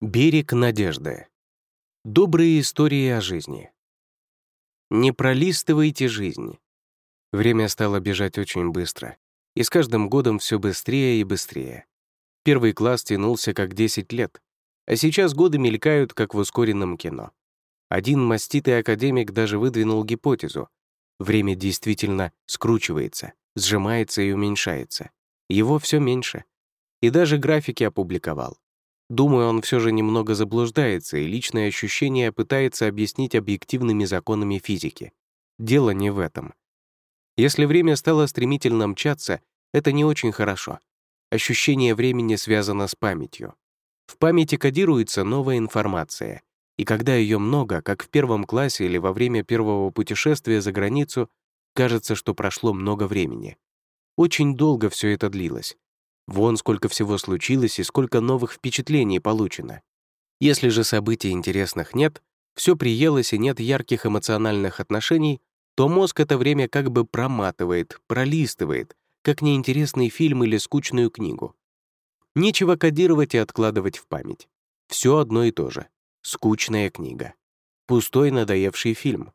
Берег надежды. Добрые истории о жизни. Не пролистывайте жизнь. Время стало бежать очень быстро, и с каждым годом все быстрее и быстрее. Первый класс тянулся как 10 лет, а сейчас годы мелькают, как в ускоренном кино. Один маститый академик даже выдвинул гипотезу. Время действительно скручивается, сжимается и уменьшается. Его все меньше. И даже графики опубликовал. Думаю, он все же немного заблуждается и личное ощущение пытается объяснить объективными законами физики. Дело не в этом. Если время стало стремительно мчаться, это не очень хорошо. Ощущение времени связано с памятью. В памяти кодируется новая информация, и когда ее много, как в первом классе или во время первого путешествия за границу, кажется, что прошло много времени. Очень долго все это длилось. Вон сколько всего случилось и сколько новых впечатлений получено. Если же событий интересных нет, все приелось и нет ярких эмоциональных отношений, то мозг это время как бы проматывает, пролистывает, как неинтересный фильм или скучную книгу. Нечего кодировать и откладывать в память. Все одно и то же. Скучная книга. Пустой надоевший фильм.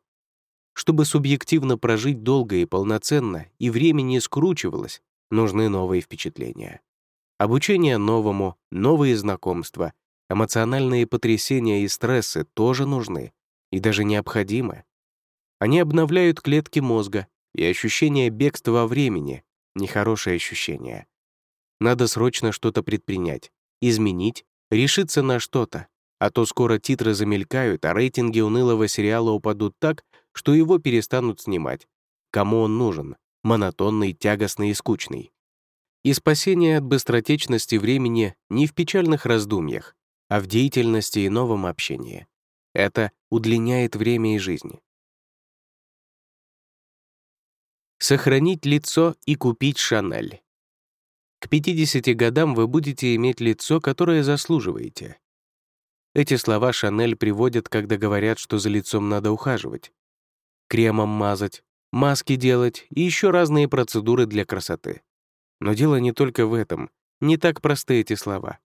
Чтобы субъективно прожить долго и полноценно, и время не скручивалось, нужны новые впечатления. Обучение новому, новые знакомства, эмоциональные потрясения и стрессы тоже нужны и даже необходимы. Они обновляют клетки мозга, и ощущение бегства во времени — нехорошее ощущение. Надо срочно что-то предпринять, изменить, решиться на что-то, а то скоро титры замелькают, а рейтинги унылого сериала упадут так, что его перестанут снимать. Кому он нужен? Монотонный, тягостный и скучный. И спасение от быстротечности времени не в печальных раздумьях, а в деятельности и новом общении. Это удлиняет время и жизнь. Сохранить лицо и купить Шанель. К 50 годам вы будете иметь лицо, которое заслуживаете. Эти слова Шанель приводят, когда говорят, что за лицом надо ухаживать. Кремом мазать, маски делать и еще разные процедуры для красоты. Но дело не только в этом. Не так просты эти слова.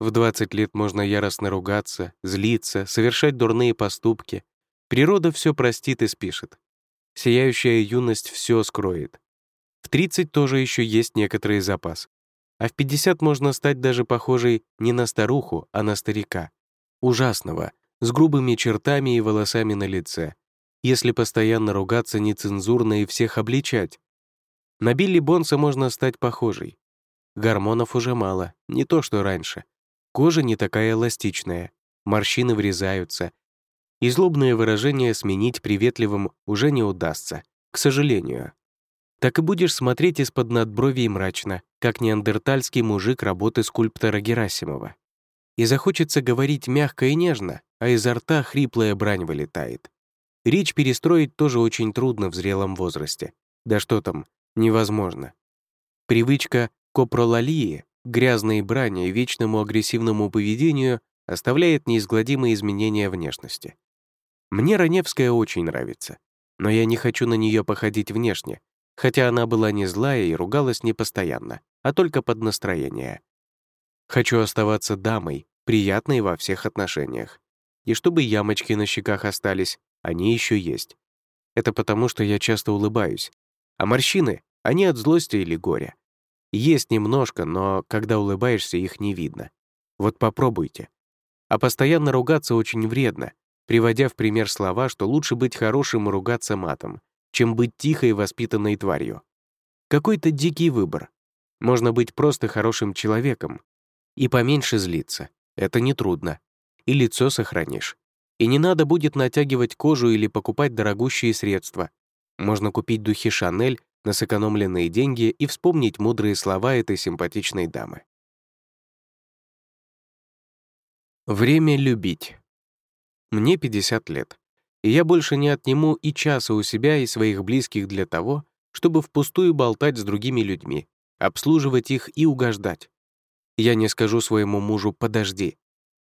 В 20 лет можно яростно ругаться, злиться, совершать дурные поступки. Природа все простит и спишет. Сияющая юность все скроет. В 30 тоже еще есть некоторый запас. А в 50 можно стать даже похожей не на старуху, а на старика. Ужасного, с грубыми чертами и волосами на лице. Если постоянно ругаться нецензурно и всех обличать, на Билли Бонса можно стать похожей. Гормонов уже мало, не то что раньше. Кожа не такая эластичная, морщины врезаются. И злобное выражение сменить приветливым уже не удастся, к сожалению. Так и будешь смотреть из-под надбровий мрачно, как неандертальский мужик работы скульптора Герасимова. И захочется говорить мягко и нежно, а изо рта хриплая брань вылетает. Речь перестроить тоже очень трудно в зрелом возрасте. Да что там, невозможно. Привычка к опролалии, грязной брани и вечному агрессивному поведению оставляет неизгладимые изменения внешности. Мне Раневская очень нравится, но я не хочу на нее походить внешне, хотя она была не злая и ругалась не постоянно, а только под настроение. Хочу оставаться дамой, приятной во всех отношениях. И чтобы ямочки на щеках остались, они еще есть. Это потому, что я часто улыбаюсь, а морщины, они от злости или горя. Есть немножко, но когда улыбаешься, их не видно. Вот попробуйте. А постоянно ругаться очень вредно, приводя в пример слова, что лучше быть хорошим и ругаться матом, чем быть тихой и воспитанной тварью. Какой-то дикий выбор. Можно быть просто хорошим человеком и поменьше злиться. Это нетрудно. И лицо сохранишь. И не надо будет натягивать кожу или покупать дорогущие средства, можно купить духи Шанель на сэкономленные деньги и вспомнить мудрые слова этой симпатичной дамы. Время любить. Мне 50 лет, и я больше не отниму и часа у себя и своих близких для того, чтобы впустую болтать с другими людьми, обслуживать их и угождать. Я не скажу своему мужу «подожди».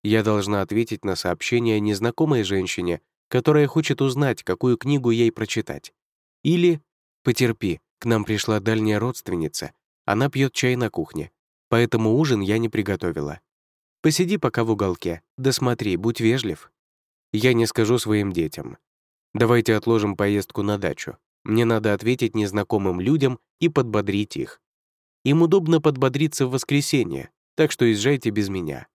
Я должна ответить на сообщение незнакомой женщине, которая хочет узнать, какую книгу ей прочитать. Или «Потерпи, к нам пришла дальняя родственница, она пьет чай на кухне, поэтому ужин я не приготовила». Посиди пока в уголке, да будь вежлив. Я не скажу своим детям. Давайте отложим поездку на дачу. Мне надо ответить незнакомым людям и подбодрить их. Им удобно подбодриться в воскресенье, так что езжайте без меня.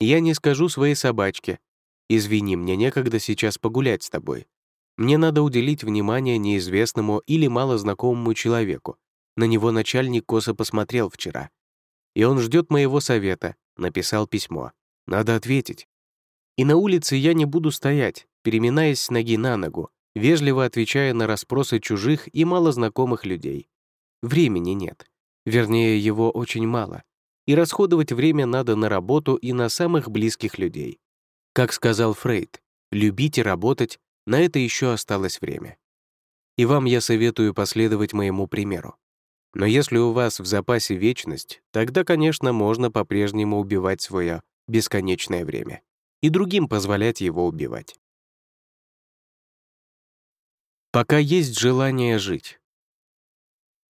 Я не скажу своей собачке. Извини, мне некогда сейчас погулять с тобой. Мне надо уделить внимание неизвестному или малознакомому человеку. На него начальник косо посмотрел вчера. И он ждет моего совета, написал письмо. Надо ответить. И на улице я не буду стоять, переминаясь с ноги на ногу, вежливо отвечая на расспросы чужих и малознакомых людей. Времени нет. Вернее, его очень мало. И расходовать время надо на работу и на самых близких людей. Как сказал Фрейд, любить и работать, на это еще осталось время. И вам я советую последовать моему примеру. Но если у вас в запасе вечность, тогда, конечно, можно по-прежнему убивать свое бесконечное время и другим позволять его убивать. Пока есть желание жить.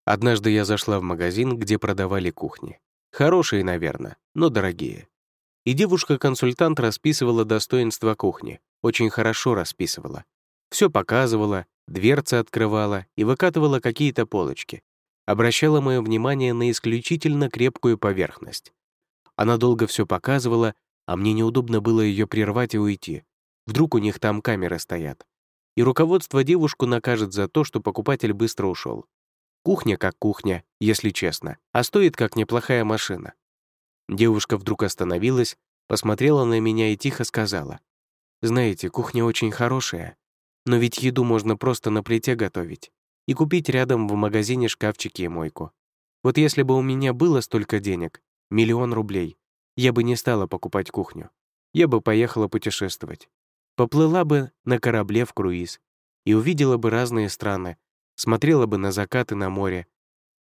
Однажды я зашла в магазин, где продавали кухни. Хорошие, наверное, но дорогие. И девушка-консультант расписывала достоинства кухни. Очень хорошо расписывала. Все показывала, дверцы открывала и выкатывала какие-то полочки. Обращала мое внимание на исключительно крепкую поверхность. Она долго все показывала, а мне неудобно было ее прервать и уйти. Вдруг у них там камеры стоят. И руководство девушку накажет за то, что покупатель быстро ушел. Кухня как кухня, если честно, а стоит как неплохая машина. Девушка вдруг остановилась, посмотрела на меня и тихо сказала. «Знаете, кухня очень хорошая, но ведь еду можно просто на плите готовить и купить рядом в магазине шкафчики и мойку. Вот если бы у меня было столько денег, миллион рублей, я бы не стала покупать кухню. Я бы поехала путешествовать. Поплыла бы на корабле в круиз и увидела бы разные страны, смотрела бы на закаты на море.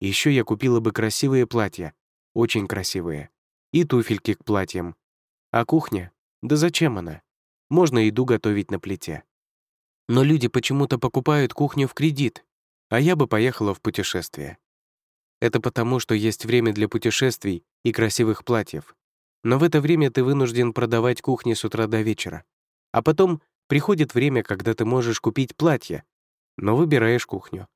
Еще я купила бы красивые платья, очень красивые, и туфельки к платьям. А кухня? Да зачем она? Можно еду готовить на плите. Но люди почему-то покупают кухню в кредит, а я бы поехала в путешествие. Это потому, что есть время для путешествий и красивых платьев. Но в это время ты вынужден продавать кухни с утра до вечера. А потом приходит время, когда ты можешь купить платье, но выбираешь кухню.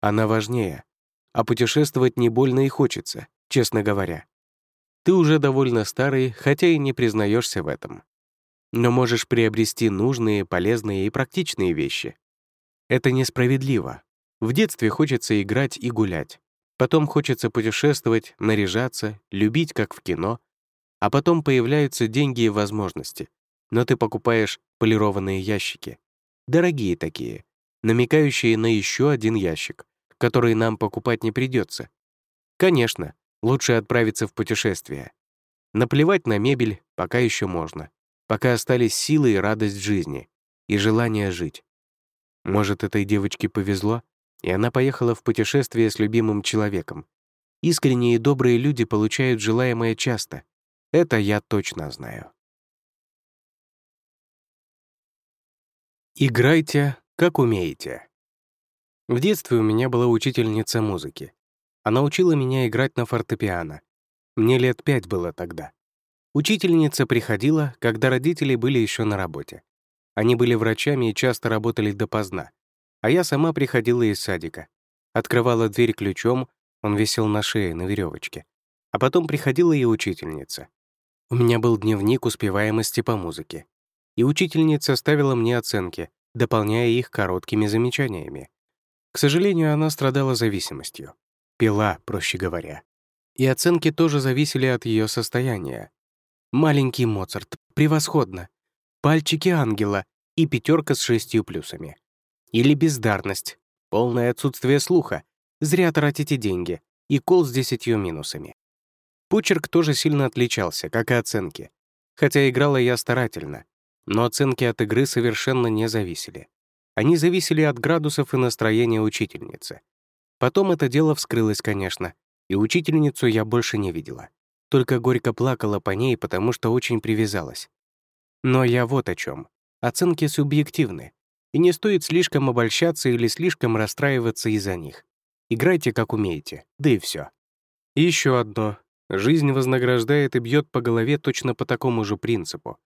Она важнее. А путешествовать не больно и хочется, честно говоря. Ты уже довольно старый, хотя и не признаешься в этом. Но можешь приобрести нужные, полезные и практичные вещи. Это несправедливо. В детстве хочется играть и гулять. Потом хочется путешествовать, наряжаться, любить, как в кино. А потом появляются деньги и возможности. Но ты покупаешь полированные ящики. Дорогие такие, намекающие на еще один ящик, который нам покупать не придется. Конечно, лучше отправиться в путешествие. Наплевать на мебель пока еще можно, пока остались силы и радость жизни, и желание жить. Может, этой девочке повезло, и она поехала в путешествие с любимым человеком. Искренние и добрые люди получают желаемое часто. Это я точно знаю. Играйте как умеете. В детстве у меня была учительница музыки. Она учила меня играть на фортепиано. Мне лет пять было тогда. Учительница приходила, когда родители были еще на работе. Они были врачами и часто работали допоздна. А я сама приходила из садика. Открывала дверь ключом, он висел на шее на веревочке. А потом приходила и учительница. У меня был дневник успеваемости по музыке. И учительница ставила мне оценки, дополняя их короткими замечаниями. К сожалению, она страдала зависимостью. Пила, проще говоря. И оценки тоже зависели от ее состояния. Маленький Моцарт, превосходно. Пальчики ангела и пятерка с шестью плюсами. Или бездарность, полное отсутствие слуха, зря тратите деньги и кол с десятью минусами. Почерк тоже сильно отличался, как и оценки. Хотя играла я старательно, но оценки от игры совершенно не зависели. Они зависели от градусов и настроения учительницы. Потом это дело вскрылось, конечно, и учительницу я больше не видела. Только горько плакала по ней, потому что очень привязалась. Но я вот о чем. Оценки субъективны, и не стоит слишком обольщаться или слишком расстраиваться из-за них. Играйте как умеете, да и все. еще одно. Жизнь вознаграждает и бьет по голове точно по такому же принципу.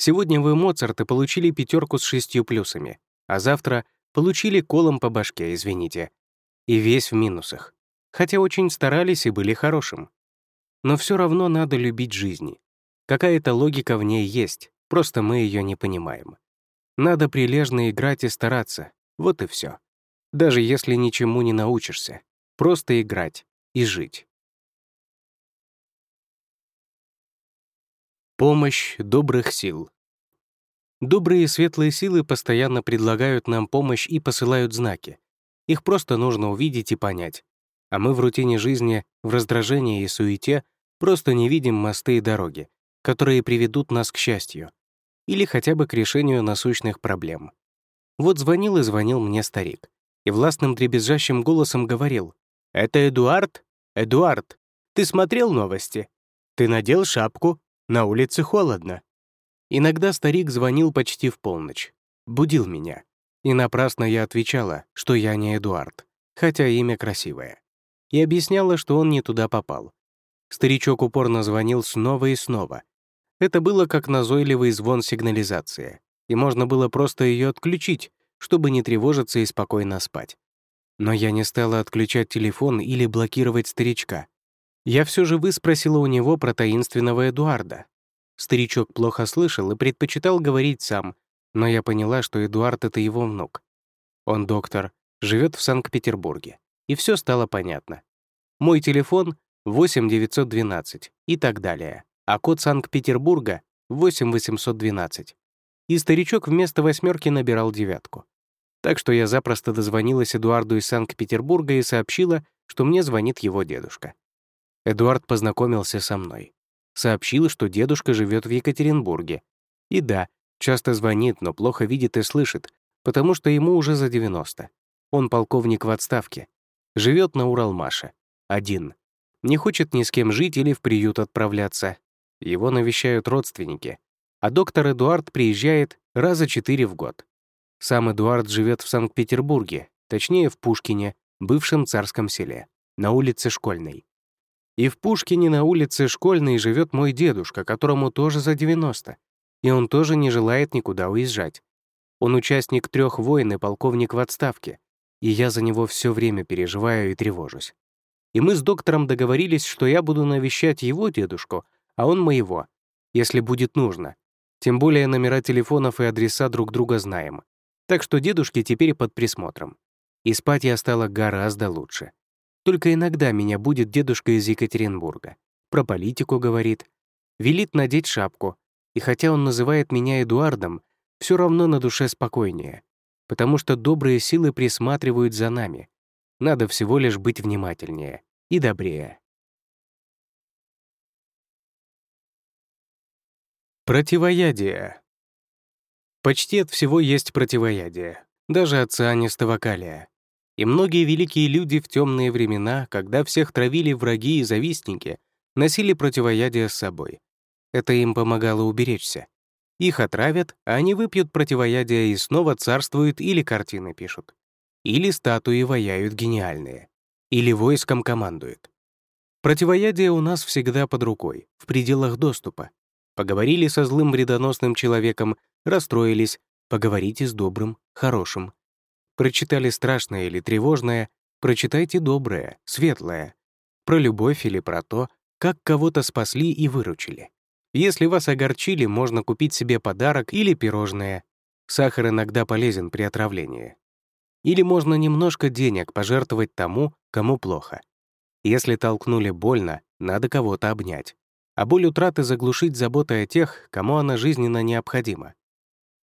Сегодня вы, Моцарты, получили пятерку с шестью плюсами, а завтра получили колом по башке, извините. И весь в минусах. Хотя очень старались и были хорошим. Но все равно надо любить жизни. Какая-то логика в ней есть, просто мы ее не понимаем. Надо прилежно играть и стараться, вот и все. Даже если ничему не научишься. Просто играть и жить. Помощь добрых сил. Добрые и светлые силы постоянно предлагают нам помощь и посылают знаки. Их просто нужно увидеть и понять. А мы в рутине жизни, в раздражении и суете просто не видим мосты и дороги, которые приведут нас к счастью или хотя бы к решению насущных проблем. Вот звонил и звонил мне старик, и властным дребезжащим голосом говорил, «Это Эдуард? Эдуард, ты смотрел новости? Ты надел шапку? На улице холодно». Иногда старик звонил почти в полночь, будил меня. И напрасно я отвечала, что я не Эдуард, хотя имя красивое. И объясняла, что он не туда попал. Старичок упорно звонил снова и снова. Это было как назойливый звон сигнализации, и можно было просто ее отключить, чтобы не тревожиться и спокойно спать. Но я не стала отключать телефон или блокировать старичка. Я все же выспросила у него про таинственного Эдуарда. Старичок плохо слышал и предпочитал говорить сам, но я поняла, что Эдуард — это его внук. Он доктор, живет в Санкт-Петербурге, и все стало понятно. Мой телефон — 8912 и так далее, а код Санкт-Петербурга — 8812. И старичок вместо восьмерки набирал девятку. Так что я запросто дозвонилась Эдуарду из Санкт-Петербурга и сообщила, что мне звонит его дедушка. Эдуард познакомился со мной. Сообщил, что дедушка живет в Екатеринбурге. И да, часто звонит, но плохо видит и слышит, потому что ему уже за 90. Он полковник в отставке. Живет на Уралмаше. Один. Не хочет ни с кем жить или в приют отправляться. Его навещают родственники. А доктор Эдуард приезжает раза четыре в год. Сам Эдуард живет в Санкт-Петербурге, точнее в Пушкине, бывшем царском селе, на улице Школьной. И в Пушкине на улице Школьной живет мой дедушка, которому тоже за 90, и он тоже не желает никуда уезжать. Он участник трех войн и полковник в отставке, и я за него все время переживаю и тревожусь. И мы с доктором договорились, что я буду навещать его дедушку, а он моего, если будет нужно. Тем более номера телефонов и адреса друг друга знаем. Так что дедушке теперь под присмотром. И спать я стала гораздо лучше. Только иногда меня будет дедушка из Екатеринбурга. Про политику говорит. Велит надеть шапку. И хотя он называет меня Эдуардом, все равно на душе спокойнее. Потому что добрые силы присматривают за нами. Надо всего лишь быть внимательнее и добрее. Противоядие. Почти от всего есть противоядие, даже от цианистого калия. И многие великие люди в темные времена, когда всех травили враги и завистники, носили противоядие с собой. Это им помогало уберечься. Их отравят, а они выпьют противоядие и снова царствуют или картины пишут. Или статуи ваяют гениальные. Или войском командуют. Противоядие у нас всегда под рукой, в пределах доступа. Поговорили со злым вредоносным человеком, расстроились, поговорите с добрым, хорошим. Прочитали страшное или тревожное, прочитайте доброе, светлое. Про любовь или про то, как кого-то спасли и выручили. Если вас огорчили, можно купить себе подарок или пирожное. Сахар иногда полезен при отравлении. Или можно немножко денег пожертвовать тому, кому плохо. Если толкнули больно, надо кого-то обнять. А боль утраты заглушить заботой о тех, кому она жизненно необходима.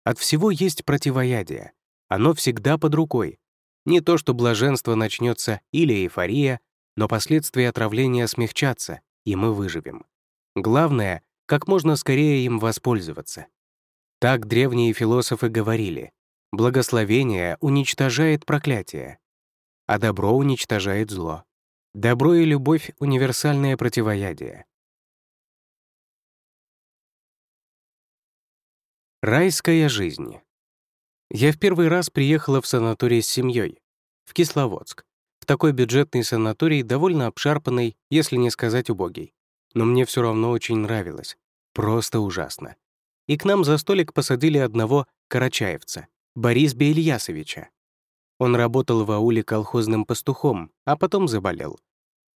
От всего есть противоядие. Оно всегда под рукой. Не то, что блаженство начнется или эйфория, но последствия отравления смягчатся, и мы выживем. Главное, как можно скорее им воспользоваться. Так древние философы говорили. Благословение уничтожает проклятие, а добро уничтожает зло. Добро и любовь — универсальное противоядие. Райская жизнь. Я в первый раз приехала в санаторий с семьей, в Кисловодск, в такой бюджетный санаторий, довольно обшарпанный, если не сказать убогий. но мне все равно очень нравилось. Просто ужасно. И к нам за столик посадили одного карачаевца, Бориса Ильясовича. Он работал в ауле колхозным пастухом, а потом заболел.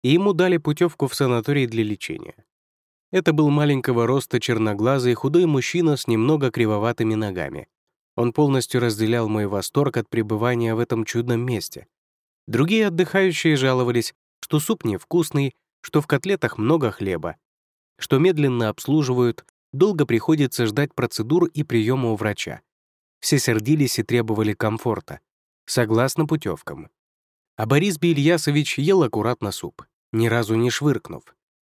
И ему дали путевку в санаторий для лечения. Это был маленького роста черноглазый худой мужчина с немного кривоватыми ногами. Он полностью разделял мой восторг от пребывания в этом чудном месте. Другие отдыхающие жаловались, что суп невкусный, что в котлетах много хлеба, что медленно обслуживают, долго приходится ждать процедур и приема у врача. Все сердились и требовали комфорта, согласно путевкам. А Борис Бильясович ел аккуратно суп, ни разу не швыркнув.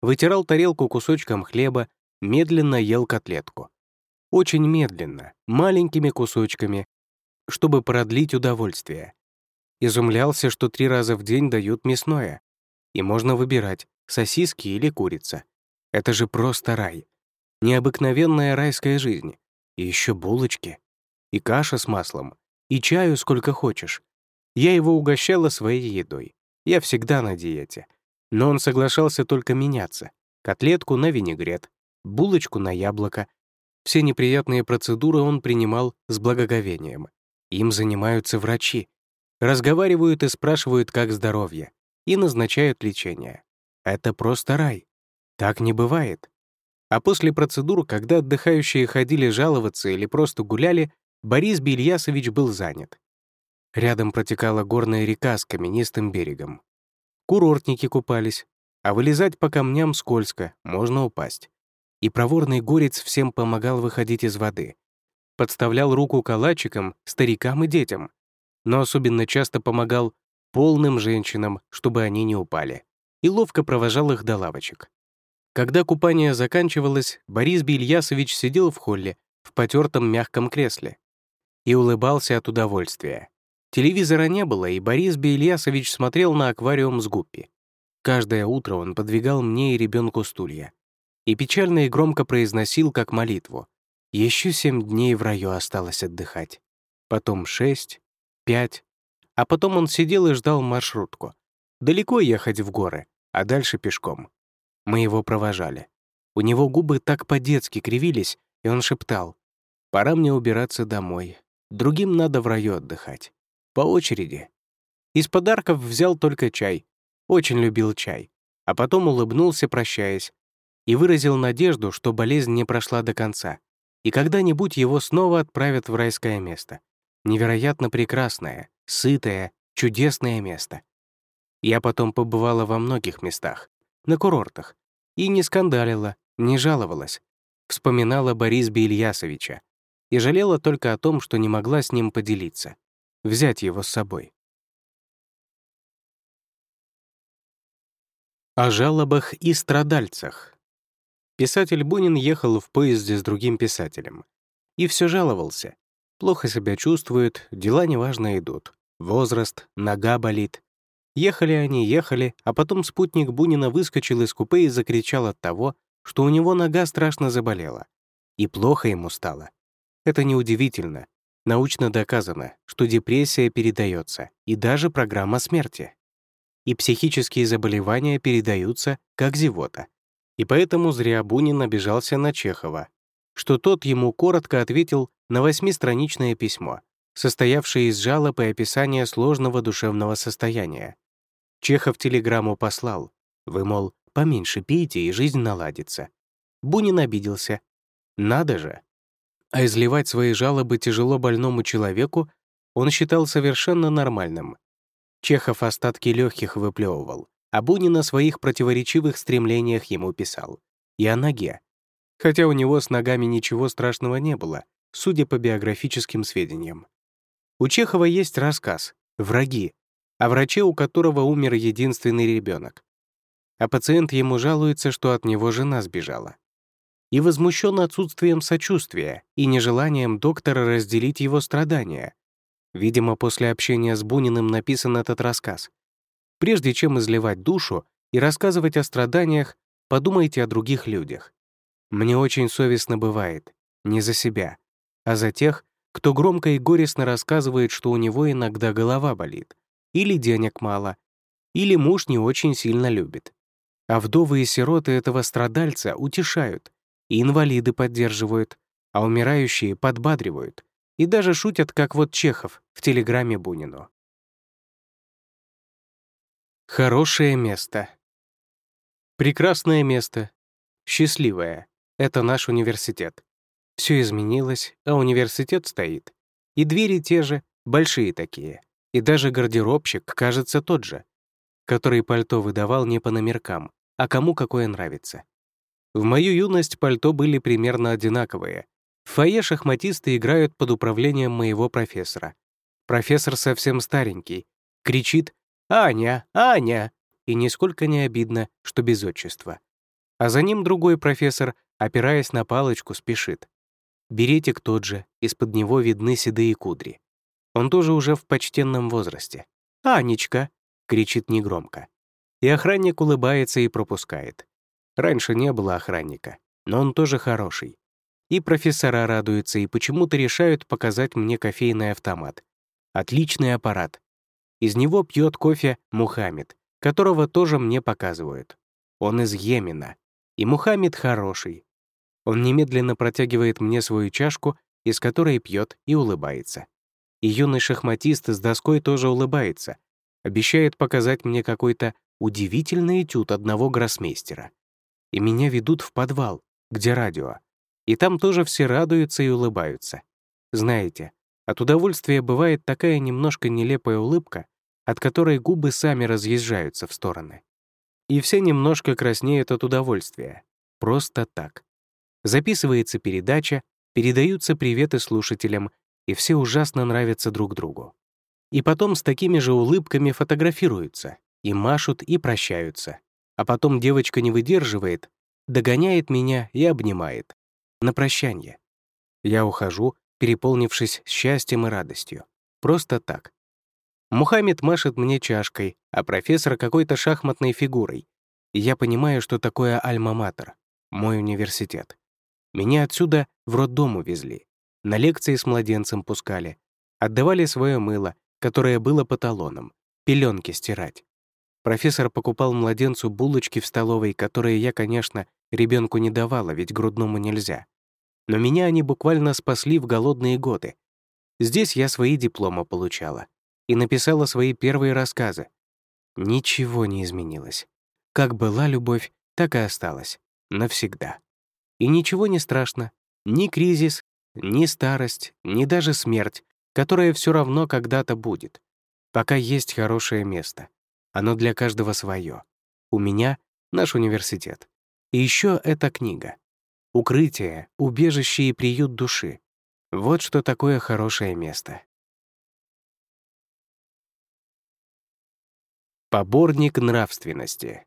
Вытирал тарелку кусочком хлеба, медленно ел котлетку. Очень медленно, маленькими кусочками, чтобы продлить удовольствие. Изумлялся, что три раза в день дают мясное. И можно выбирать, сосиски или курица. Это же просто рай. Необыкновенная райская жизнь. И еще булочки. И каша с маслом. И чаю сколько хочешь. Я его угощала своей едой. Я всегда на диете. Но он соглашался только меняться. Котлетку на винегрет, булочку на яблоко. Все неприятные процедуры он принимал с благоговением. Им занимаются врачи. Разговаривают и спрашивают, как здоровье. И назначают лечение. Это просто рай. Так не бывает. А после процедур, когда отдыхающие ходили жаловаться или просто гуляли, Борис Бельясович был занят. Рядом протекала горная река с каменистым берегом. Курортники купались, а вылезать по камням скользко, можно упасть. И проворный горец всем помогал выходить из воды. Подставлял руку калачикам, старикам и детям. Но особенно часто помогал полным женщинам, чтобы они не упали. И ловко провожал их до лавочек. Когда купание заканчивалось, Борис Бильясович сидел в холле, в потертом мягком кресле, и улыбался от удовольствия. Телевизора не было, и Борис Бельясович смотрел на аквариум с гуппи. Каждое утро он подвигал мне и ребенку стулья. И печально и громко произносил, как молитву. Еще семь дней в раю осталось отдыхать. Потом шесть, пять. А потом он сидел и ждал маршрутку. Далеко ехать в горы, а дальше пешком. Мы его провожали. У него губы так по-детски кривились, и он шептал. «Пора мне убираться домой. Другим надо в раю отдыхать». По очереди. Из подарков взял только чай. Очень любил чай. А потом улыбнулся, прощаясь, и выразил надежду, что болезнь не прошла до конца, и когда-нибудь его снова отправят в райское место. Невероятно прекрасное, сытое, чудесное место. Я потом побывала во многих местах, на курортах, и не скандалила, не жаловалась. Вспоминала Бориса Ильясовича и жалела только о том, что не могла с ним поделиться взять его с собой. О жалобах и страдальцах. Писатель Бунин ехал в поезде с другим писателем. И все жаловался. Плохо себя чувствует, дела неважно идут. Возраст, нога болит. Ехали они, ехали, а потом спутник Бунина выскочил из купе и закричал от того, что у него нога страшно заболела. И плохо ему стало. Это неудивительно, Научно доказано, что депрессия передается, и даже программа смерти. И психические заболевания передаются, как зевота. И поэтому зря Бунин обижался на Чехова, что тот ему коротко ответил на восьмистраничное письмо, состоявшее из жалоб и описания сложного душевного состояния. Чехов телеграмму послал. Вы, мол, поменьше пейте, и жизнь наладится. Бунин обиделся. Надо же, а изливать свои жалобы тяжело больному человеку он считал совершенно нормальным. Чехов остатки легких выплевывал, а Бунин о своих противоречивых стремлениях ему писал. И о ноге. Хотя у него с ногами ничего страшного не было, судя по биографическим сведениям. У Чехова есть рассказ «Враги», о враче, у которого умер единственный ребенок. А пациент ему жалуется, что от него жена сбежала и возмущен отсутствием сочувствия и нежеланием доктора разделить его страдания. Видимо, после общения с Буниным написан этот рассказ. Прежде чем изливать душу и рассказывать о страданиях, подумайте о других людях. Мне очень совестно бывает, не за себя, а за тех, кто громко и горестно рассказывает, что у него иногда голова болит, или денег мало, или муж не очень сильно любит. А вдовы и сироты этого страдальца утешают, и инвалиды поддерживают, а умирающие подбадривают и даже шутят, как вот Чехов в телеграмме Бунину. Хорошее место. Прекрасное место. Счастливое. Это наш университет. Все изменилось, а университет стоит. И двери те же, большие такие. И даже гардеробщик, кажется, тот же, который пальто выдавал не по номеркам, а кому какое нравится. В мою юность пальто были примерно одинаковые. В фойе шахматисты играют под управлением моего профессора. Профессор совсем старенький. Кричит «Аня! Аня!» и нисколько не обидно, что без отчества. А за ним другой профессор, опираясь на палочку, спешит. Беретик тот же, из-под него видны седые кудри. Он тоже уже в почтенном возрасте. «Анечка!» — кричит негромко. И охранник улыбается и пропускает. Раньше не было охранника, но он тоже хороший. И профессора радуются и почему-то решают показать мне кофейный автомат. Отличный аппарат. Из него пьет кофе Мухаммед, которого тоже мне показывают. Он из Йемена. И Мухаммед хороший. Он немедленно протягивает мне свою чашку, из которой пьет и улыбается. И юный шахматист с доской тоже улыбается. Обещает показать мне какой-то удивительный этюд одного гроссмейстера. И меня ведут в подвал, где радио. И там тоже все радуются и улыбаются. Знаете, от удовольствия бывает такая немножко нелепая улыбка, от которой губы сами разъезжаются в стороны. И все немножко краснеют от удовольствия. Просто так. Записывается передача, передаются приветы слушателям, и все ужасно нравятся друг другу. И потом с такими же улыбками фотографируются, и машут, и прощаются. А потом девочка не выдерживает, догоняет меня и обнимает. На прощание. Я ухожу, переполнившись счастьем и радостью. Просто так. Мухаммед машет мне чашкой, а профессор какой-то шахматной фигурой. Я понимаю, что такое альма-матер, мой университет. Меня отсюда в роддом увезли. На лекции с младенцем пускали. Отдавали свое мыло, которое было по талонам, пеленки стирать. Профессор покупал младенцу булочки в столовой, которые я, конечно, ребенку не давала, ведь грудному нельзя. Но меня они буквально спасли в голодные годы. Здесь я свои дипломы получала и написала свои первые рассказы. Ничего не изменилось. Как была любовь, так и осталась. Навсегда. И ничего не страшно. Ни кризис, ни старость, ни даже смерть, которая все равно когда-то будет. Пока есть хорошее место. Оно для каждого свое. У меня — наш университет. И еще эта книга. Укрытие, убежище и приют души. Вот что такое хорошее место. Поборник нравственности.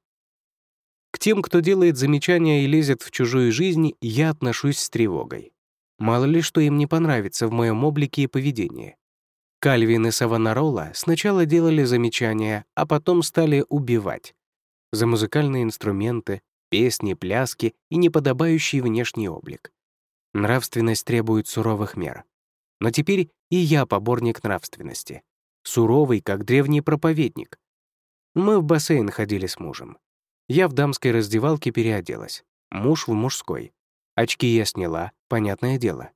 К тем, кто делает замечания и лезет в чужую жизнь, я отношусь с тревогой. Мало ли что им не понравится в моем облике и поведении. Кальвин и Савонарола сначала делали замечания, а потом стали убивать. За музыкальные инструменты, песни, пляски и неподобающий внешний облик. Нравственность требует суровых мер. Но теперь и я поборник нравственности. Суровый, как древний проповедник. Мы в бассейн ходили с мужем. Я в дамской раздевалке переоделась, муж в мужской. Очки я сняла, понятное дело.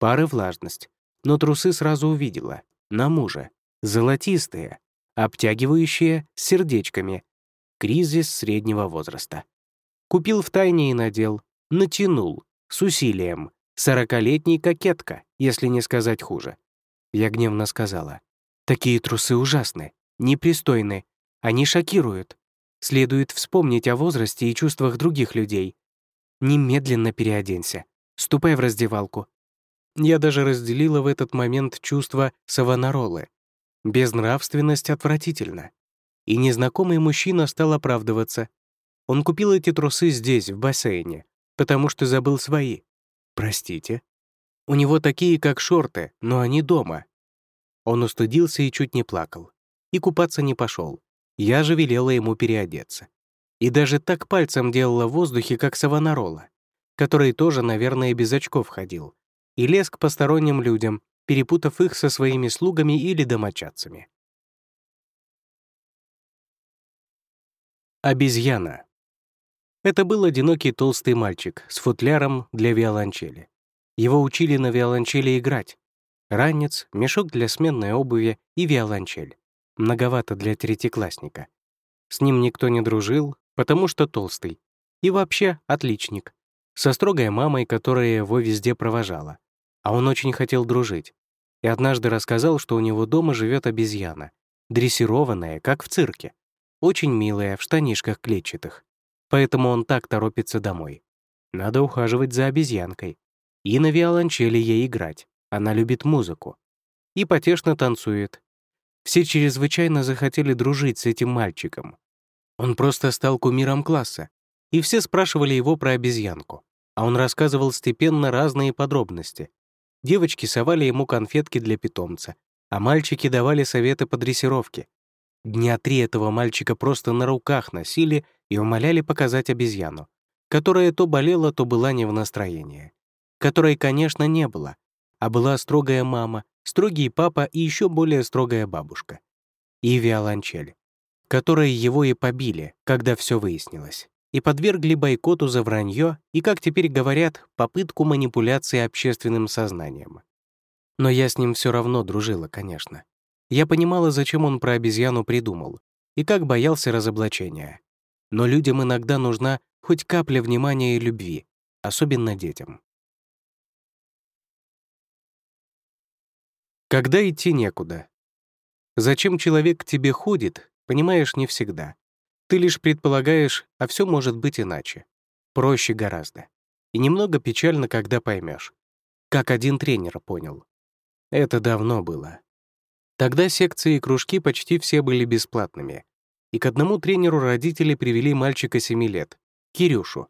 Пары влажность, но трусы сразу увидела. На мужа. Золотистые, обтягивающие, с сердечками. Кризис среднего возраста. Купил в тайне и надел. Натянул. С усилием. Сорокалетний кокетка, если не сказать хуже. Я гневно сказала. Такие трусы ужасны, непристойны, они шокируют. Следует вспомнить о возрасте и чувствах других людей. Немедленно переоденься. Ступай в раздевалку. Я даже разделила в этот момент чувство Савонаролы. Безнравственность отвратительна. И незнакомый мужчина стал оправдываться. Он купил эти трусы здесь, в бассейне, потому что забыл свои. Простите. У него такие, как шорты, но они дома. Он устыдился и чуть не плакал. И купаться не пошел. Я же велела ему переодеться. И даже так пальцем делала в воздухе, как Савонарола, который тоже, наверное, без очков ходил, и лез к посторонним людям, перепутав их со своими слугами или домочадцами. Обезьяна. Это был одинокий толстый мальчик с футляром для виолончели. Его учили на виолончели играть. Ранец, мешок для сменной обуви и виолончель. Многовато для третьеклассника. С ним никто не дружил, потому что толстый. И вообще отличник. Со строгой мамой, которая его везде провожала. А он очень хотел дружить. И однажды рассказал, что у него дома живет обезьяна, дрессированная, как в цирке. Очень милая, в штанишках клетчатых. Поэтому он так торопится домой. Надо ухаживать за обезьянкой. И на виолончели ей играть. Она любит музыку. И потешно танцует. Все чрезвычайно захотели дружить с этим мальчиком. Он просто стал кумиром класса. И все спрашивали его про обезьянку. А он рассказывал степенно разные подробности. Девочки совали ему конфетки для питомца, а мальчики давали советы по дрессировке. Дня три этого мальчика просто на руках носили и умоляли показать обезьяну, которая то болела, то была не в настроении. Которой, конечно, не было, а была строгая мама, строгий папа и еще более строгая бабушка. И виолончель, которые его и побили, когда все выяснилось, и подвергли бойкоту за вранье и, как теперь говорят, попытку манипуляции общественным сознанием. Но я с ним все равно дружила, конечно. Я понимала, зачем он про обезьяну придумал, и как боялся разоблачения. Но людям иногда нужна хоть капля внимания и любви, особенно детям. Когда идти некуда. Зачем человек к тебе ходит, понимаешь не всегда. Ты лишь предполагаешь, а все может быть иначе. Проще гораздо. И немного печально, когда поймешь. Как один тренер понял. Это давно было. Тогда секции и кружки почти все были бесплатными. И к одному тренеру родители привели мальчика 7 лет, Кирюшу.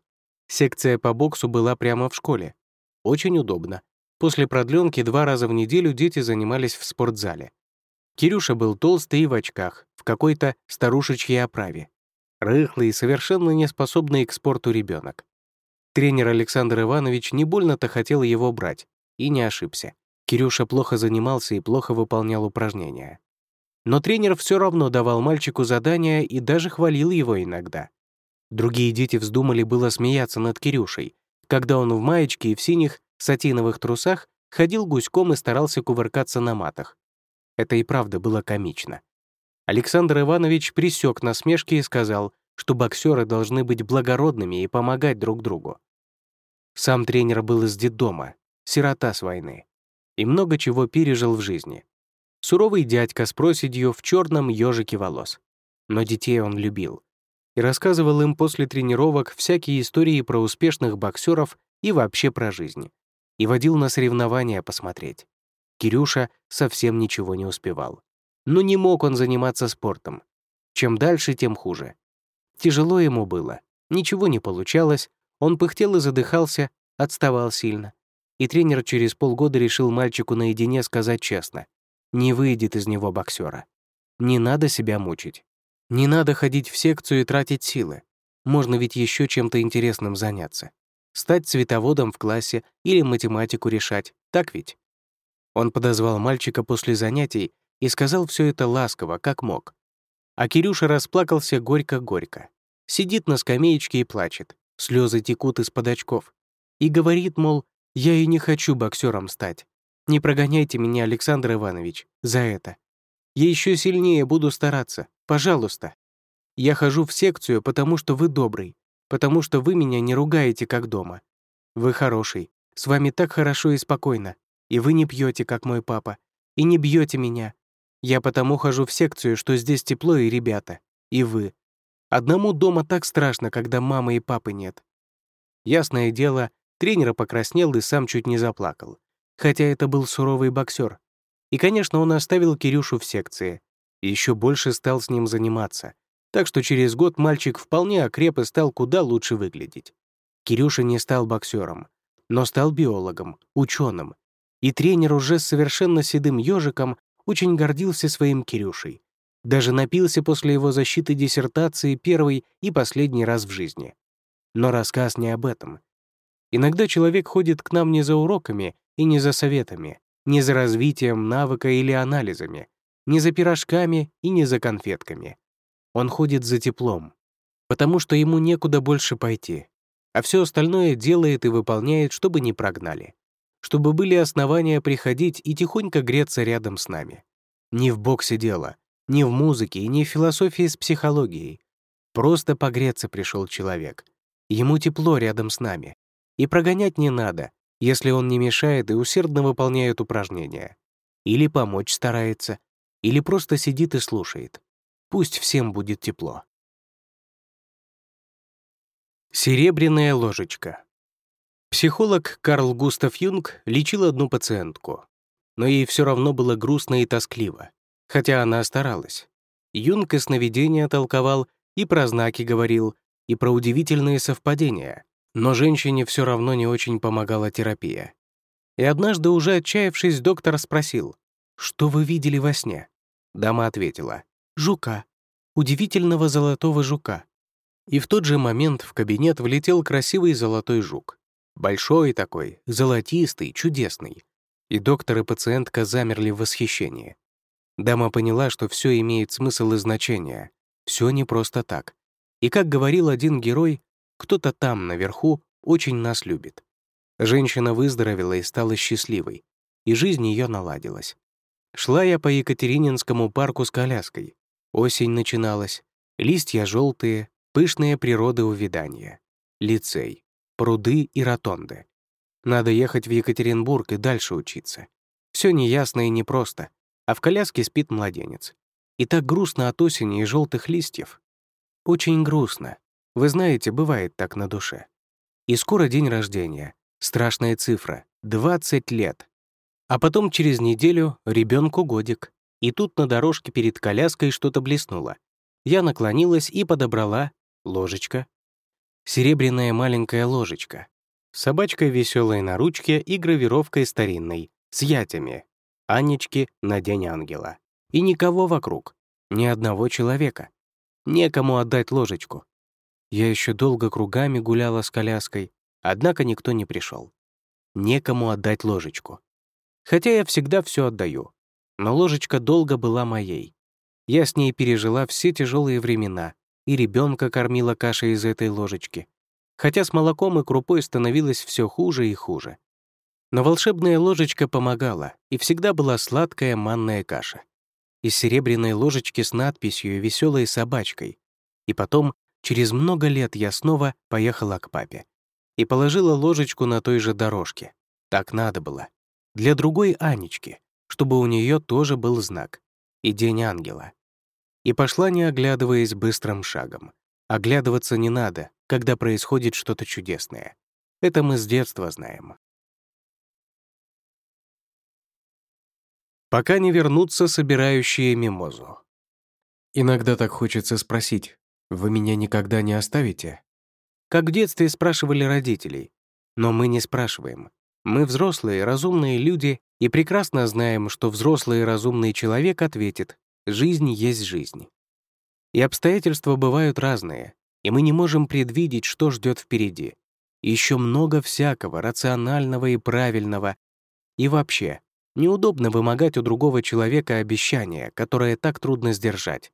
Секция по боксу была прямо в школе. Очень удобно. После продленки два раза в неделю дети занимались в спортзале. Кирюша был толстый и в очках, в какой-то старушечьей оправе. Рыхлый и совершенно неспособный к спорту ребенок. Тренер Александр Иванович не больно-то хотел его брать, и не ошибся. Кирюша плохо занимался и плохо выполнял упражнения. Но тренер все равно давал мальчику задания и даже хвалил его иногда. Другие дети вздумали было смеяться над Кирюшей, когда он в маечке и в синих сатиновых трусах ходил гуськом и старался кувыркаться на матах. Это и правда было комично. Александр Иванович присек насмешки и сказал, что боксеры должны быть благородными и помогать друг другу. Сам тренер был из детдома, сирота с войны, и много чего пережил в жизни. Суровый дядька с проседью в черном ежике волос. Но детей он любил. И рассказывал им после тренировок всякие истории про успешных боксеров и вообще про жизнь и водил на соревнования посмотреть. Кирюша совсем ничего не успевал. Но не мог он заниматься спортом. Чем дальше, тем хуже. Тяжело ему было, ничего не получалось, он пыхтел и задыхался, отставал сильно. И тренер через полгода решил мальчику наедине сказать честно, не выйдет из него боксера. Не надо себя мучить. Не надо ходить в секцию и тратить силы. Можно ведь еще чем-то интересным заняться стать цветоводом в классе или математику решать, так ведь? Он подозвал мальчика после занятий и сказал все это ласково, как мог. А Кирюша расплакался горько-горько. Сидит на скамеечке и плачет, слезы текут из-под очков. И говорит, мол, я и не хочу боксером стать. Не прогоняйте меня, Александр Иванович, за это. Я еще сильнее буду стараться, пожалуйста. Я хожу в секцию, потому что вы добрый, потому что вы меня не ругаете, как дома. Вы хороший, с вами так хорошо и спокойно, и вы не пьете, как мой папа, и не бьете меня. Я потому хожу в секцию, что здесь тепло и ребята, и вы. Одному дома так страшно, когда мамы и папы нет. Ясное дело, тренер покраснел и сам чуть не заплакал, хотя это был суровый боксер. И, конечно, он оставил Кирюшу в секции, и еще больше стал с ним заниматься, так что через год мальчик вполне окреп и стал куда лучше выглядеть. Кирюша не стал боксером, но стал биологом, ученым. И тренер уже с совершенно седым ежиком очень гордился своим Кирюшей. Даже напился после его защиты диссертации первый и последний раз в жизни. Но рассказ не об этом. Иногда человек ходит к нам не за уроками и не за советами, не за развитием навыка или анализами, не за пирожками и не за конфетками, он ходит за теплом. потому что ему некуда больше пойти, а все остальное делает и выполняет, чтобы не прогнали, чтобы были основания приходить и тихонько греться рядом с нами. Не в боксе дело, не в музыке и не в философии с психологией. Просто погреться пришел человек. Ему тепло рядом с нами. И прогонять не надо, если он не мешает и усердно выполняет упражнения. Или помочь старается, или просто сидит и слушает. Пусть всем будет тепло. Серебряная ложечка. Психолог Карл Густав Юнг лечил одну пациентку, но ей все равно было грустно и тоскливо, хотя она старалась. Юнг и сновидения толковал, и про знаки говорил, и про удивительные совпадения, но женщине все равно не очень помогала терапия. И однажды, уже отчаявшись, доктор спросил, «Что вы видели во сне?» Дама ответила, «Жука, удивительного золотого жука». И в тот же момент в кабинет влетел красивый золотой жук. Большой такой, золотистый, чудесный. И доктор и пациентка замерли в восхищении. Дама поняла, что все имеет смысл и значение. Все не просто так. И как говорил один герой, кто-то там, наверху, очень нас любит. Женщина выздоровела и стала счастливой, и жизнь ее наладилась. Шла я по Екатерининскому парку с коляской. Осень начиналась, листья желтые, пышные природы увядания. Лицей, пруды и ротонды. Надо ехать в Екатеринбург и дальше учиться. Все неясно и непросто, а в коляске спит младенец. И так грустно от осени и желтых листьев. Очень грустно, вы знаете, бывает так на душе. И скоро день рождения. Страшная цифра — 20 лет. А потом через неделю ребенку годик. И тут на дорожке перед коляской что-то блеснуло. Я наклонилась и подобрала ложечка. Серебряная маленькая ложечка. Собачка веселая на ручке и гравировкой старинной, с ятями. Анечки на День Ангела. И никого вокруг. Ни одного человека. Некому отдать ложечку. Я еще долго кругами гуляла с коляской, однако никто не пришел. Некому отдать ложечку. Хотя я всегда все отдаю. Но ложечка долго была моей. Я с ней пережила все тяжелые времена, и ребенка кормила кашей из этой ложечки. Хотя с молоком и крупой становилось все хуже и хуже. Но волшебная ложечка помогала, и всегда была сладкая манная каша. Из серебряной ложечки с надписью «Веселой собачкой». И потом Через много лет я снова поехала к папе и положила ложечку на той же дорожке. Так надо было. Для другой Анечки, чтобы у нее тоже был знак. И День Ангела. И пошла, не оглядываясь быстрым шагом. Оглядываться не надо, когда происходит что-то чудесное. Это мы с детства знаем. Пока не вернутся собирающие мимозу. Иногда так хочется спросить, вы меня никогда не оставите? Как в детстве спрашивали родителей. Но мы не спрашиваем. Мы взрослые, разумные люди и прекрасно знаем, что взрослый и разумный человек ответит «жизнь есть жизнь». И обстоятельства бывают разные, и мы не можем предвидеть, что ждет впереди. Еще много всякого, рационального и правильного. И вообще, неудобно вымогать у другого человека обещания, которое так трудно сдержать.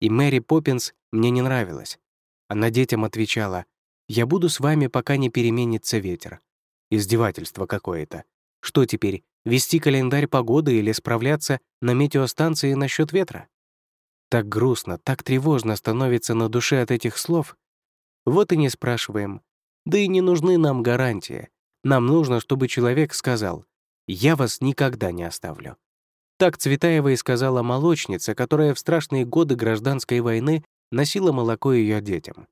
И Мэри Поппинс мне не нравилась. Она детям отвечала, «Я буду с вами, пока не переменится ветер». Издевательство какое-то. Что теперь, вести календарь погоды или справляться на метеостанции насчет ветра? Так грустно, так тревожно становится на душе от этих слов. Вот и не спрашиваем. Да и не нужны нам гарантии. Нам нужно, чтобы человек сказал, «Я вас никогда не оставлю». Так Цветаева и сказала молочница, которая в страшные годы гражданской войны носила молоко ее детям.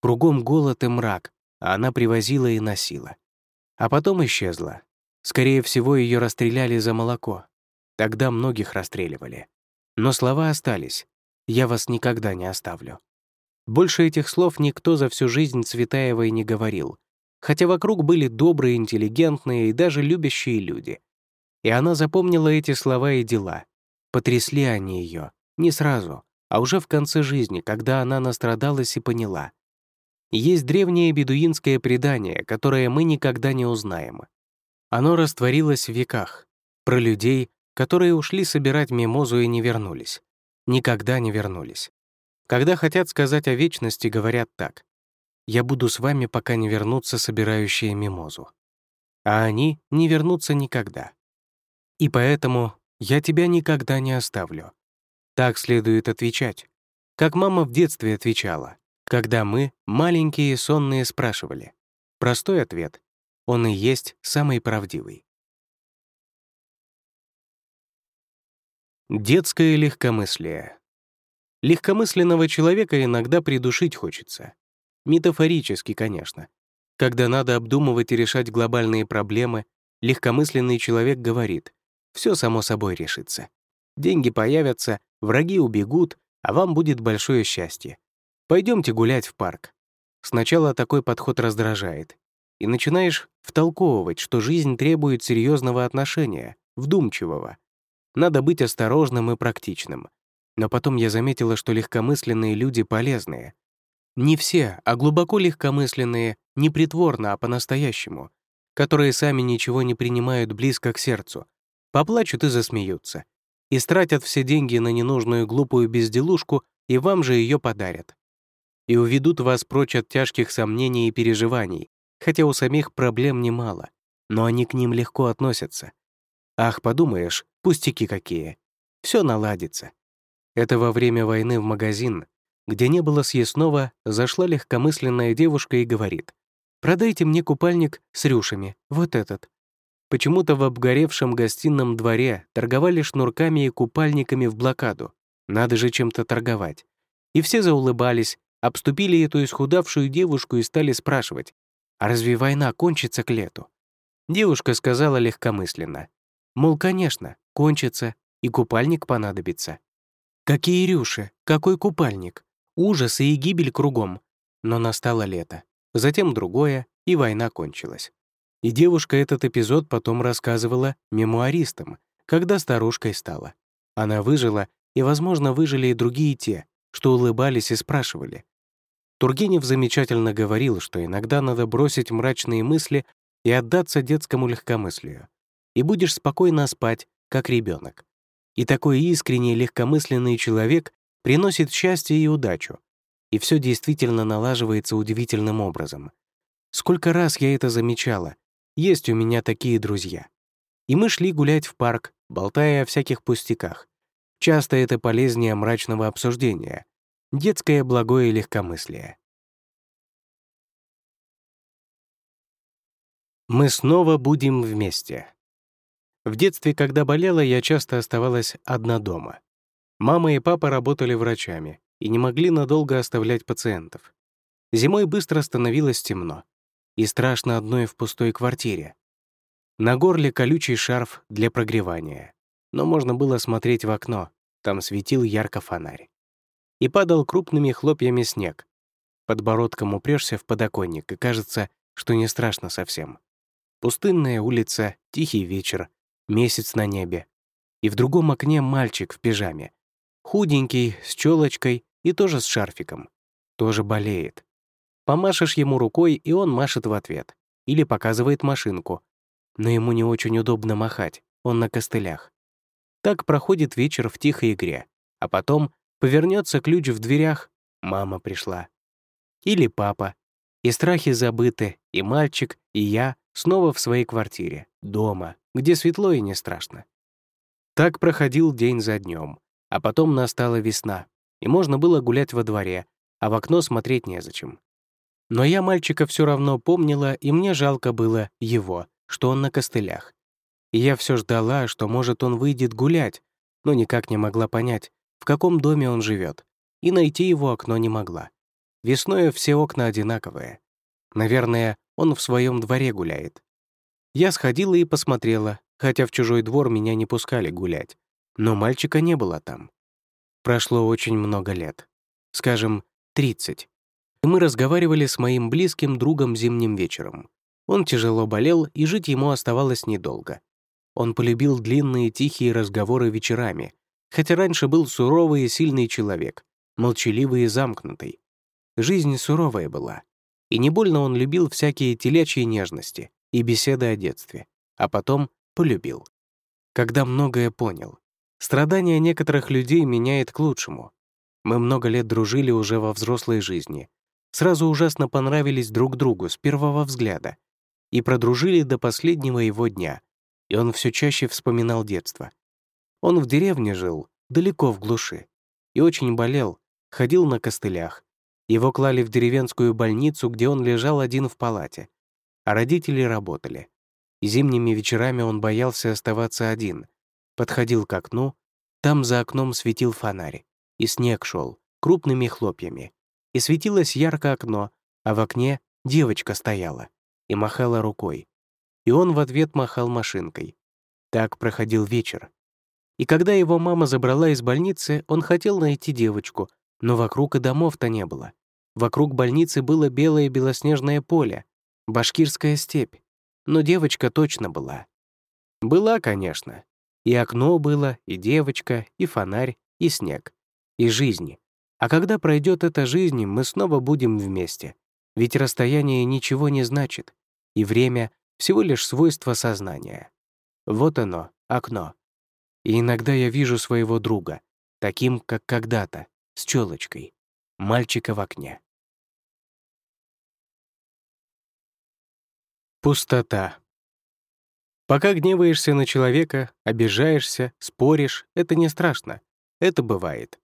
Кругом голод и мрак, а она привозила и носила. А потом исчезла. Скорее всего, ее расстреляли за молоко. Тогда многих расстреливали. Но слова остались. «Я вас никогда не оставлю». Больше этих слов никто за всю жизнь Цветаевой не говорил, хотя вокруг были добрые, интеллигентные и даже любящие люди — и она запомнила эти слова и дела. Потрясли они ее. Не сразу, а уже в конце жизни, когда она настрадалась и поняла. Есть древнее бедуинское предание, которое мы никогда не узнаем. Оно растворилось в веках. Про людей, которые ушли собирать мимозу и не вернулись. Никогда не вернулись. Когда хотят сказать о вечности, говорят так. «Я буду с вами, пока не вернутся собирающие мимозу». А они не вернутся никогда. И поэтому я тебя никогда не оставлю. Так следует отвечать. Как мама в детстве отвечала, когда мы, маленькие сонные, спрашивали. Простой ответ. Он и есть самый правдивый. Детское легкомыслие. Легкомысленного человека иногда придушить хочется. Метафорически, конечно. Когда надо обдумывать и решать глобальные проблемы, легкомысленный человек говорит, все само собой решится. Деньги появятся, враги убегут, а вам будет большое счастье. Пойдемте гулять в парк. Сначала такой подход раздражает. И начинаешь втолковывать, что жизнь требует серьезного отношения, вдумчивого. Надо быть осторожным и практичным. Но потом я заметила, что легкомысленные люди полезные. Не все, а глубоко легкомысленные, не притворно, а по-настоящему, которые сами ничего не принимают близко к сердцу, поплачут и засмеются, и стратят все деньги на ненужную глупую безделушку, и вам же ее подарят. И уведут вас прочь от тяжких сомнений и переживаний, хотя у самих проблем немало, но они к ним легко относятся. Ах, подумаешь, пустяки какие. Все наладится. Это во время войны в магазин, где не было съестного, зашла легкомысленная девушка и говорит, «Продайте мне купальник с рюшами, вот этот». Почему-то в обгоревшем гостином дворе торговали шнурками и купальниками в блокаду. Надо же чем-то торговать. И все заулыбались, обступили эту исхудавшую девушку и стали спрашивать, «А разве война кончится к лету?» Девушка сказала легкомысленно, мол, конечно, кончится, и купальник понадобится. Какие рюши, какой купальник, ужас и гибель кругом. Но настало лето, затем другое, и война кончилась. И девушка этот эпизод потом рассказывала мемуаристам, когда старушкой стала. Она выжила, и, возможно, выжили и другие те, что улыбались и спрашивали. Тургенев замечательно говорил, что иногда надо бросить мрачные мысли и отдаться детскому легкомыслию. И будешь спокойно спать, как ребенок. И такой искренний легкомысленный человек приносит счастье и удачу. И все действительно налаживается удивительным образом. Сколько раз я это замечала, есть у меня такие друзья. И мы шли гулять в парк, болтая о всяких пустяках. Часто это полезнее мрачного обсуждения. Детское благое легкомыслие. Мы снова будем вместе. В детстве, когда болела, я часто оставалась одна дома. Мама и папа работали врачами и не могли надолго оставлять пациентов. Зимой быстро становилось темно и страшно одной в пустой квартире. На горле колючий шарф для прогревания, но можно было смотреть в окно, там светил ярко фонарь. И падал крупными хлопьями снег. Подбородком упрешься в подоконник, и кажется, что не страшно совсем. Пустынная улица, тихий вечер, месяц на небе. И в другом окне мальчик в пижаме. Худенький, с челочкой и тоже с шарфиком. Тоже болеет. Помашешь ему рукой, и он машет в ответ. Или показывает машинку. Но ему не очень удобно махать, он на костылях. Так проходит вечер в тихой игре. А потом повернется ключ в дверях, мама пришла. Или папа. И страхи забыты, и мальчик, и я снова в своей квартире, дома, где светло и не страшно. Так проходил день за днем, а потом настала весна, и можно было гулять во дворе, а в окно смотреть незачем. Но я мальчика все равно помнила, и мне жалко было его, что он на костылях. И я все ждала, что, может, он выйдет гулять, но никак не могла понять, в каком доме он живет, и найти его окно не могла. Весной все окна одинаковые. Наверное, он в своем дворе гуляет. Я сходила и посмотрела, хотя в чужой двор меня не пускали гулять, но мальчика не было там. Прошло очень много лет. Скажем, 30 мы разговаривали с моим близким другом зимним вечером. Он тяжело болел, и жить ему оставалось недолго. Он полюбил длинные тихие разговоры вечерами, хотя раньше был суровый и сильный человек, молчаливый и замкнутый. Жизнь суровая была. И не больно он любил всякие телячьи нежности и беседы о детстве, а потом полюбил. Когда многое понял. Страдания некоторых людей меняет к лучшему. Мы много лет дружили уже во взрослой жизни. Сразу ужасно понравились друг другу с первого взгляда. И продружили до последнего его дня. И он все чаще вспоминал детство. Он в деревне жил, далеко в глуши. И очень болел, ходил на костылях. Его клали в деревенскую больницу, где он лежал один в палате. А родители работали. Зимними вечерами он боялся оставаться один. Подходил к окну, там за окном светил фонарь, и снег шел крупными хлопьями. И светилось ярко окно, а в окне девочка стояла и махала рукой. И он в ответ махал машинкой. Так проходил вечер. И когда его мама забрала из больницы, он хотел найти девочку, но вокруг и домов-то не было. Вокруг больницы было белое белоснежное поле, башкирская степь. Но девочка точно была. Была, конечно. И окно было, и девочка, и фонарь, и снег, и жизнь. А когда пройдет эта жизнь, мы снова будем вместе. Ведь расстояние ничего не значит, и время — всего лишь свойство сознания. Вот оно, окно. И иногда я вижу своего друга, таким, как когда-то, с челочкой, мальчика в окне. Пустота. Пока гневаешься на человека, обижаешься, споришь, это не страшно. Это бывает.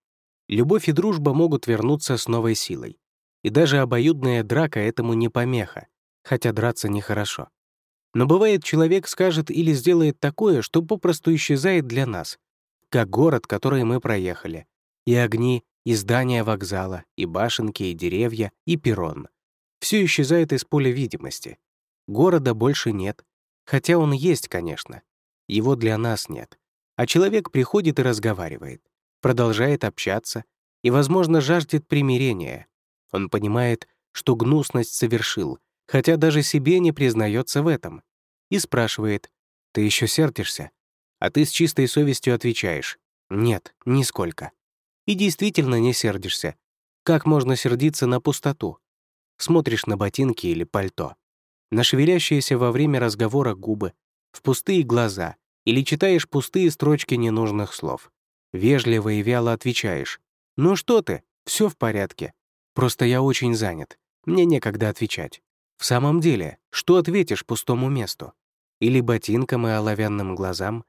Любовь и дружба могут вернуться с новой силой. И даже обоюдная драка этому не помеха, хотя драться нехорошо. Но бывает, человек скажет или сделает такое, что попросту исчезает для нас, как город, который мы проехали, и огни, и здания вокзала, и башенки, и деревья, и перрон. Все исчезает из поля видимости. Города больше нет. Хотя он есть, конечно. Его для нас нет. А человек приходит и разговаривает, продолжает общаться и, возможно, жаждет примирения. Он понимает, что гнусность совершил, хотя даже себе не признается в этом. И спрашивает, «Ты еще сердишься?» А ты с чистой совестью отвечаешь, «Нет, нисколько». И действительно не сердишься. Как можно сердиться на пустоту? Смотришь на ботинки или пальто на шевелящиеся во время разговора губы, в пустые глаза или читаешь пустые строчки ненужных слов. Вежливо и вяло отвечаешь. «Ну что ты? Все в порядке. Просто я очень занят. Мне некогда отвечать». В самом деле, что ответишь пустому месту? Или ботинкам и оловянным глазам?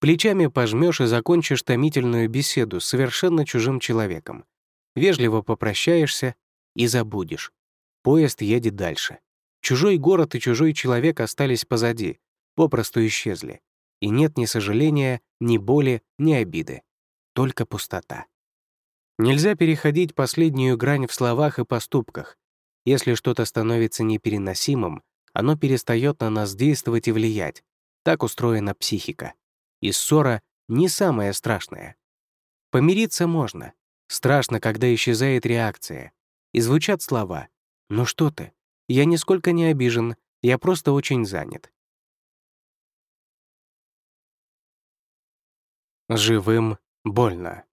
Плечами пожмешь и закончишь томительную беседу с совершенно чужим человеком. Вежливо попрощаешься и забудешь. Поезд едет дальше. Чужой город и чужой человек остались позади, попросту исчезли. И нет ни сожаления, ни боли, ни обиды. Только пустота. Нельзя переходить последнюю грань в словах и поступках. Если что-то становится непереносимым, оно перестает на нас действовать и влиять. Так устроена психика. И ссора — не самое страшное. Помириться можно. Страшно, когда исчезает реакция. И звучат слова «Ну что ты? Я нисколько не обижен, я просто очень занят. Живым больно.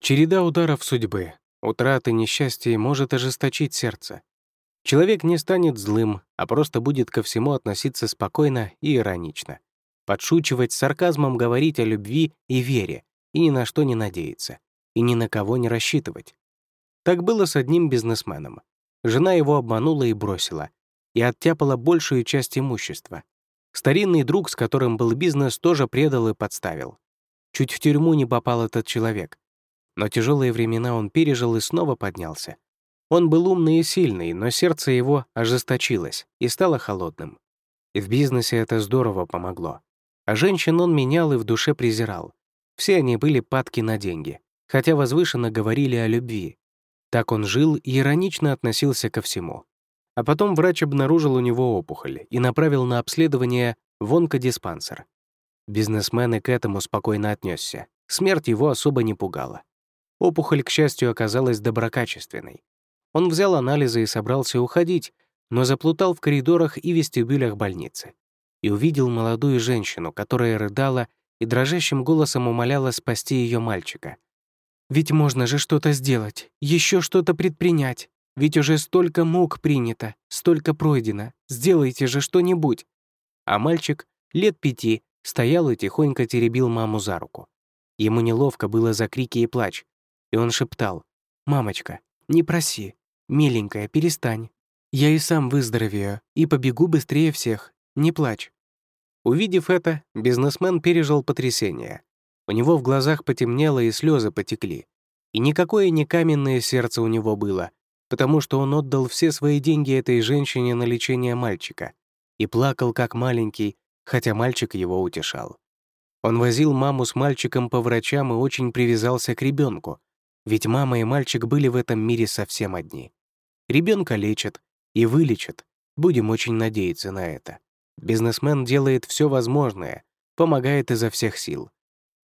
Череда ударов судьбы, утраты, несчастья может ожесточить сердце. Человек не станет злым, а просто будет ко всему относиться спокойно и иронично. Подшучивать, сарказмом говорить о любви и вере, и ни на что не надеяться, и ни на кого не рассчитывать. Так было с одним бизнесменом. Жена его обманула и бросила, и оттяпала большую часть имущества. Старинный друг, с которым был бизнес, тоже предал и подставил. Чуть в тюрьму не попал этот человек. Но тяжелые времена он пережил и снова поднялся. Он был умный и сильный, но сердце его ожесточилось и стало холодным. И в бизнесе это здорово помогло. А женщин он менял и в душе презирал. Все они были падки на деньги, хотя возвышенно говорили о любви, так он жил и иронично относился ко всему. А потом врач обнаружил у него опухоль и направил на обследование в онкодиспансер. Бизнесмен и к этому спокойно отнесся. Смерть его особо не пугала. Опухоль, к счастью, оказалась доброкачественной. Он взял анализы и собрался уходить, но заплутал в коридорах и вестибюлях больницы и увидел молодую женщину, которая рыдала и дрожащим голосом умоляла спасти ее мальчика — ведь можно же что-то сделать, еще что-то предпринять. Ведь уже столько мук принято, столько пройдено. Сделайте же что-нибудь. А мальчик, лет пяти, стоял и тихонько теребил маму за руку. Ему неловко было за крики и плач, и он шептал «Мамочка, не проси. Миленькая, перестань. Я и сам выздоровею и побегу быстрее всех. Не плачь». Увидев это, бизнесмен пережил потрясение. У него в глазах потемнело и слезы потекли. И никакое не каменное сердце у него было, потому что он отдал все свои деньги этой женщине на лечение мальчика и плакал как маленький, хотя мальчик его утешал. Он возил маму с мальчиком по врачам и очень привязался к ребенку, ведь мама и мальчик были в этом мире совсем одни. Ребенка лечат и вылечат, будем очень надеяться на это. Бизнесмен делает все возможное, помогает изо всех сил.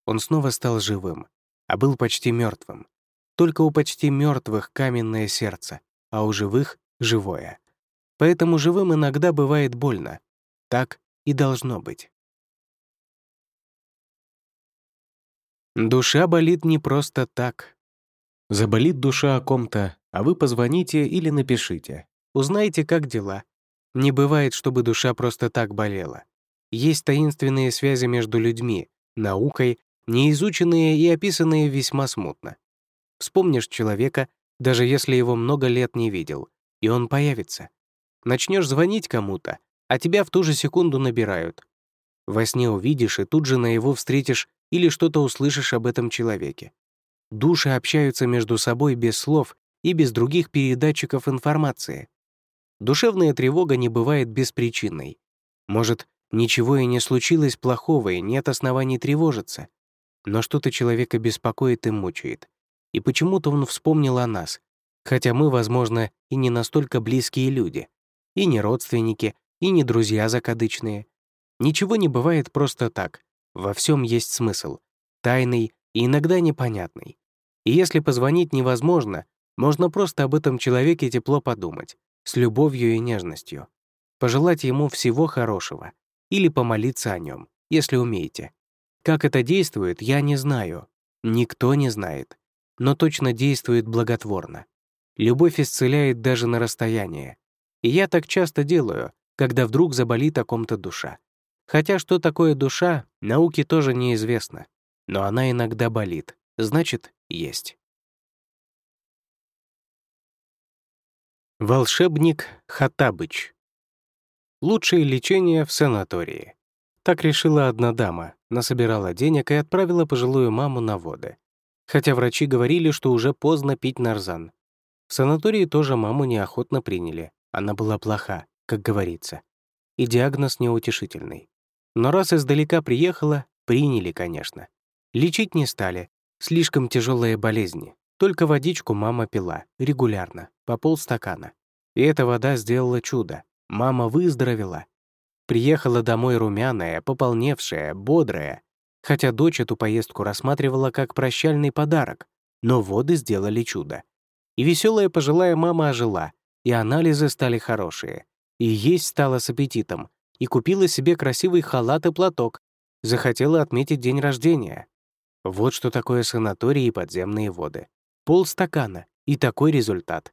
Он снова стал живым, а был почти мертвым. Только у почти мертвых каменное сердце, а у живых — живое. Поэтому живым иногда бывает больно. Так и должно быть. Душа болит не просто так. Заболит душа о ком-то, а вы позвоните или напишите. Узнайте, как дела. Не бывает, чтобы душа просто так болела. Есть таинственные связи между людьми, наукой, неизученные и описанные весьма смутно. Вспомнишь человека, даже если его много лет не видел, и он появится. Начнешь звонить кому-то, а тебя в ту же секунду набирают. Во сне увидишь и тут же на его встретишь или что-то услышишь об этом человеке. Души общаются между собой без слов и без других передатчиков информации. Душевная тревога не бывает беспричинной. Может, ничего и не случилось плохого, и нет оснований тревожиться. Но что-то человека беспокоит и мучает и почему-то он вспомнил о нас, хотя мы, возможно, и не настолько близкие люди, и не родственники, и не друзья закадычные. Ничего не бывает просто так, во всем есть смысл, тайный и иногда непонятный. И если позвонить невозможно, можно просто об этом человеке тепло подумать, с любовью и нежностью, пожелать ему всего хорошего или помолиться о нем, если умеете. Как это действует, я не знаю. Никто не знает но точно действует благотворно. Любовь исцеляет даже на расстоянии. И я так часто делаю, когда вдруг заболит о ком-то душа. Хотя что такое душа, науке тоже неизвестно. Но она иногда болит, значит, есть. Волшебник Хатабыч. Лучшее лечение в санатории. Так решила одна дама, насобирала денег и отправила пожилую маму на воды хотя врачи говорили, что уже поздно пить нарзан. В санатории тоже маму неохотно приняли. Она была плоха, как говорится. И диагноз неутешительный. Но раз издалека приехала, приняли, конечно. Лечить не стали. Слишком тяжелые болезни. Только водичку мама пила, регулярно, по полстакана. И эта вода сделала чудо. Мама выздоровела. Приехала домой румяная, пополневшая, бодрая, хотя дочь эту поездку рассматривала как прощальный подарок, но воды сделали чудо. И веселая пожилая мама ожила, и анализы стали хорошие, и есть стала с аппетитом, и купила себе красивый халат и платок, захотела отметить день рождения. Вот что такое санаторий и подземные воды. Полстакана, и такой результат.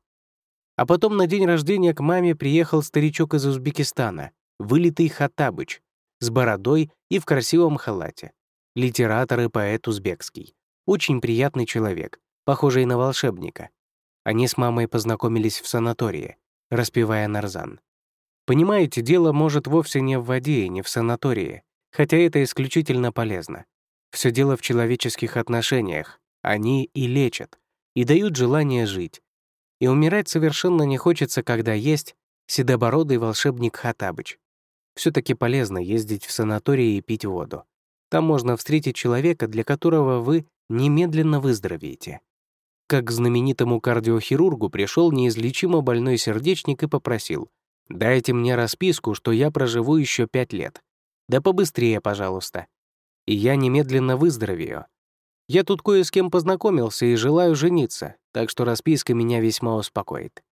А потом на день рождения к маме приехал старичок из Узбекистана, вылитый Хаттабыч, с бородой и в красивом халате литератор и поэт узбекский. Очень приятный человек, похожий на волшебника. Они с мамой познакомились в санатории, распевая нарзан. Понимаете, дело может вовсе не в воде и не в санатории, хотя это исключительно полезно. Все дело в человеческих отношениях. Они и лечат, и дают желание жить. И умирать совершенно не хочется, когда есть седобородый волшебник Хатабыч. все таки полезно ездить в санатории и пить воду. Там можно встретить человека, для которого вы немедленно выздоровеете. Как к знаменитому кардиохирургу пришел неизлечимо больной сердечник и попросил «Дайте мне расписку, что я проживу еще пять лет. Да побыстрее, пожалуйста. И я немедленно выздоровею. Я тут кое с кем познакомился и желаю жениться, так что расписка меня весьма успокоит».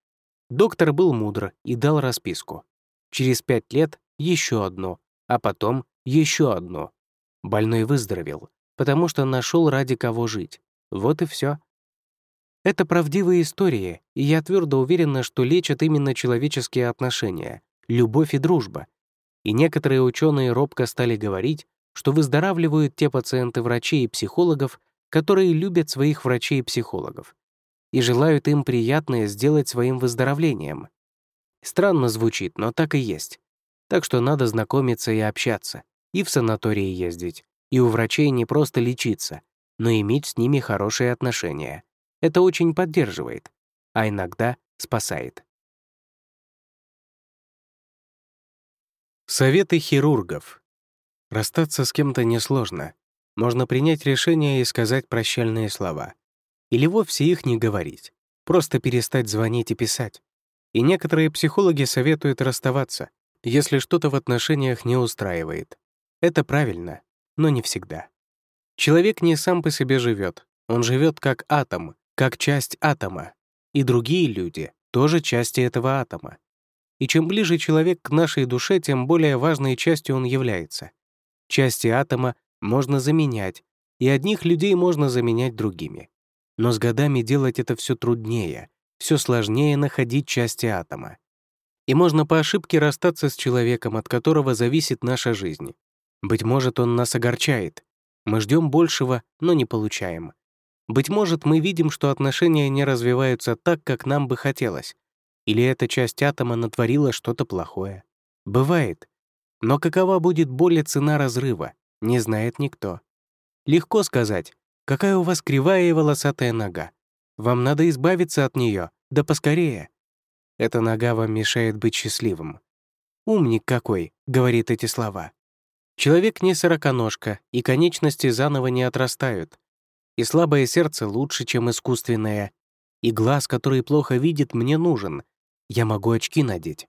Доктор был мудр и дал расписку. Через пять лет еще одну, а потом еще одну. Больной выздоровел, потому что нашел ради кого жить. Вот и все. Это правдивые истории, и я твердо уверена, что лечат именно человеческие отношения, любовь и дружба. И некоторые ученые робко стали говорить, что выздоравливают те пациенты врачей и психологов, которые любят своих врачей и психологов. и желают им приятное сделать своим выздоровлением. Странно звучит, но так и есть. Так что надо знакомиться и общаться, и в санатории ездить, и у врачей не просто лечиться, но иметь с ними хорошие отношения. Это очень поддерживает, а иногда спасает. Советы хирургов. Расстаться с кем-то несложно. Можно принять решение и сказать прощальные слова. Или вовсе их не говорить. Просто перестать звонить и писать. И некоторые психологи советуют расставаться, если что-то в отношениях не устраивает. Это правильно, но не всегда. Человек не сам по себе живет, он живет как атом, как часть атома. И другие люди — тоже части этого атома. И чем ближе человек к нашей душе, тем более важной частью он является. Части атома можно заменять, и одних людей можно заменять другими. Но с годами делать это все труднее, все сложнее находить части атома. И можно по ошибке расстаться с человеком, от которого зависит наша жизнь. Быть может, он нас огорчает. Мы ждем большего, но не получаем. Быть может, мы видим, что отношения не развиваются так, как нам бы хотелось, или эта часть атома натворила что-то плохое. Бывает. Но какова будет боль и цена разрыва, не знает никто. Легко сказать, какая у вас кривая и волосатая нога. Вам надо избавиться от нее, да поскорее. Эта нога вам мешает быть счастливым. «Умник какой», — говорит эти слова. Человек не сороконожка, и конечности заново не отрастают. И слабое сердце лучше, чем искусственное. И глаз, который плохо видит, мне нужен, я могу очки надеть.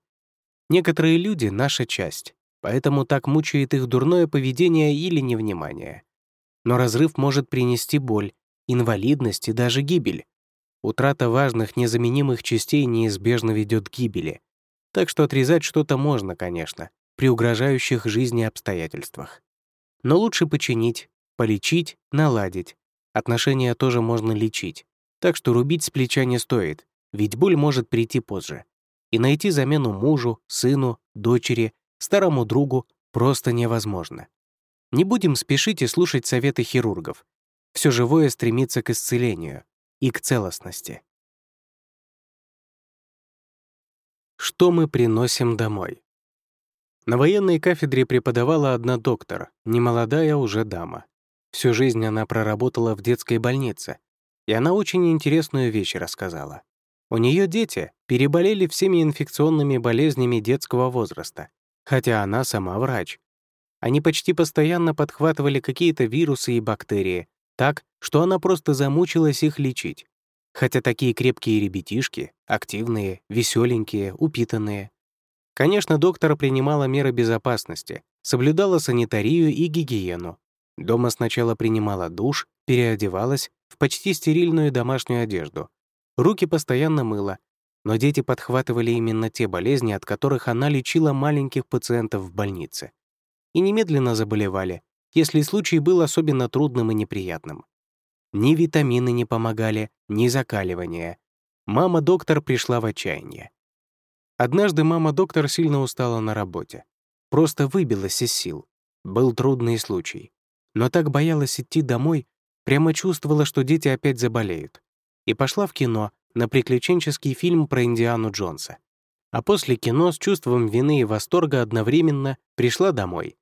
Некоторые люди — наша часть, поэтому так мучает их дурное поведение или невнимание. Но разрыв может принести боль, инвалидность и даже гибель. Утрата важных, незаменимых частей неизбежно ведет к гибели. Так что отрезать что-то можно, конечно, при угрожающих жизни обстоятельствах. Но лучше починить, полечить, наладить. Отношения тоже можно лечить. Так что рубить с плеча не стоит, ведь боль может прийти позже и найти замену мужу, сыну, дочери, старому другу просто невозможно. Не будем спешить и слушать советы хирургов. Все живое стремится к исцелению и к целостности. Что мы приносим домой? На военной кафедре преподавала одна доктор, немолодая уже дама. Всю жизнь она проработала в детской больнице, и она очень интересную вещь рассказала. У нее дети переболели всеми инфекционными болезнями детского возраста, хотя она сама врач. Они почти постоянно подхватывали какие-то вирусы и бактерии, так, что она просто замучилась их лечить. Хотя такие крепкие ребятишки, активные, веселенькие, упитанные. Конечно, доктор принимала меры безопасности, соблюдала санитарию и гигиену. Дома сначала принимала душ, переодевалась в почти стерильную домашнюю одежду, Руки постоянно мыла, но дети подхватывали именно те болезни, от которых она лечила маленьких пациентов в больнице. И немедленно заболевали, если случай был особенно трудным и неприятным. Ни витамины не помогали, ни закаливание. Мама-доктор пришла в отчаяние. Однажды мама-доктор сильно устала на работе. Просто выбилась из сил. Был трудный случай. Но так боялась идти домой, прямо чувствовала, что дети опять заболеют и пошла в кино на приключенческий фильм про Индиану Джонса. А после кино с чувством вины и восторга одновременно пришла домой.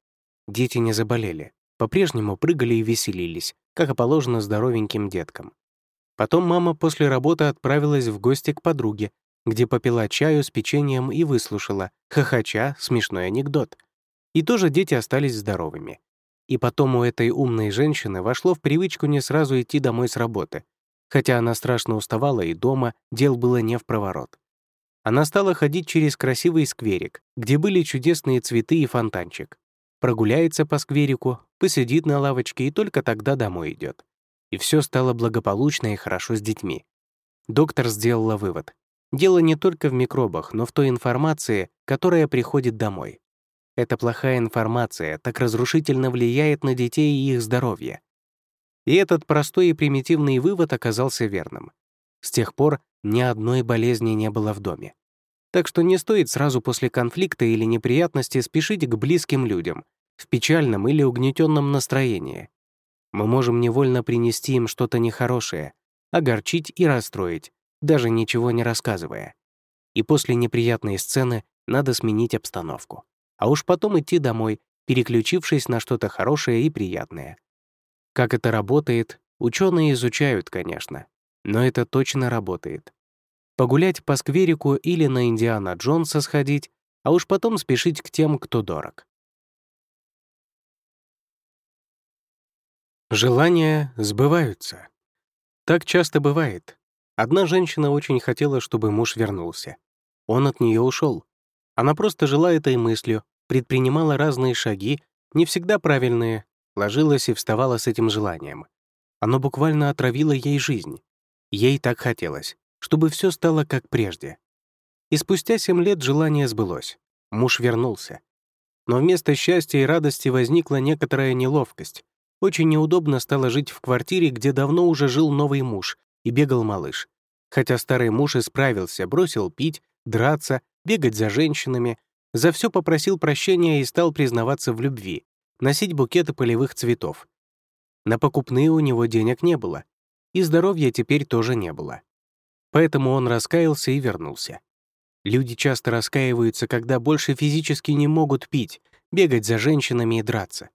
Дети не заболели, по-прежнему прыгали и веселились, как и положено здоровеньким деткам. Потом мама после работы отправилась в гости к подруге, где попила чаю с печеньем и выслушала, хохоча, смешной анекдот. И тоже дети остались здоровыми. И потом у этой умной женщины вошло в привычку не сразу идти домой с работы, Хотя она страшно уставала и дома, дел было не в проворот. Она стала ходить через красивый скверик, где были чудесные цветы и фонтанчик. Прогуляется по скверику, посидит на лавочке и только тогда домой идет. И все стало благополучно и хорошо с детьми. Доктор сделала вывод. Дело не только в микробах, но в той информации, которая приходит домой. Эта плохая информация так разрушительно влияет на детей и их здоровье. И этот простой и примитивный вывод оказался верным. С тех пор ни одной болезни не было в доме. Так что не стоит сразу после конфликта или неприятности спешить к близким людям, в печальном или угнетенном настроении. Мы можем невольно принести им что-то нехорошее, огорчить и расстроить, даже ничего не рассказывая. И после неприятной сцены надо сменить обстановку. А уж потом идти домой, переключившись на что-то хорошее и приятное. Как это работает, ученые изучают, конечно, но это точно работает. Погулять по скверику или на Индиана Джонса сходить, а уж потом спешить к тем, кто дорог. Желания сбываются. Так часто бывает. Одна женщина очень хотела, чтобы муж вернулся. Он от нее ушел. Она просто жила этой мыслью, предпринимала разные шаги, не всегда правильные, ложилась и вставала с этим желанием. Оно буквально отравило ей жизнь. Ей так хотелось, чтобы все стало как прежде. И спустя семь лет желание сбылось. Муж вернулся. Но вместо счастья и радости возникла некоторая неловкость. Очень неудобно стало жить в квартире, где давно уже жил новый муж и бегал малыш. Хотя старый муж исправился, бросил пить, драться, бегать за женщинами, за все попросил прощения и стал признаваться в любви, носить букеты полевых цветов. На покупные у него денег не было, и здоровья теперь тоже не было. Поэтому он раскаялся и вернулся. Люди часто раскаиваются, когда больше физически не могут пить, бегать за женщинами и драться.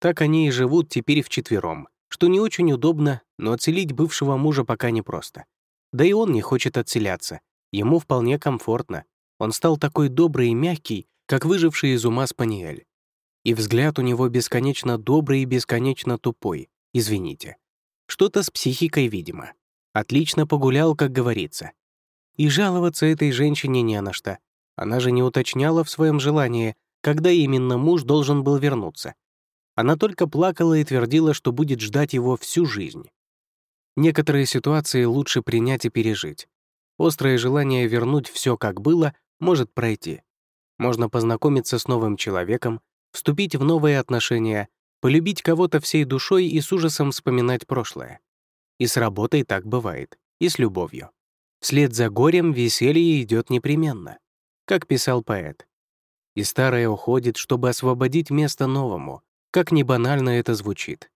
Так они и живут теперь вчетвером, что не очень удобно, но отселить бывшего мужа пока непросто. Да и он не хочет отселяться, ему вполне комфортно, он стал такой добрый и мягкий, как выживший из ума Спаниель. И взгляд у него бесконечно добрый и бесконечно тупой, извините. Что-то с психикой, видимо. Отлично погулял, как говорится. И жаловаться этой женщине не на что. Она же не уточняла в своем желании, когда именно муж должен был вернуться. Она только плакала и твердила, что будет ждать его всю жизнь. Некоторые ситуации лучше принять и пережить. Острое желание вернуть все как было может пройти. Можно познакомиться с новым человеком, вступить в новые отношения, полюбить кого-то всей душой и с ужасом вспоминать прошлое. И с работой так бывает, и с любовью. Вслед за горем веселье идет непременно, как писал поэт. И старое уходит, чтобы освободить место новому, как не банально это звучит.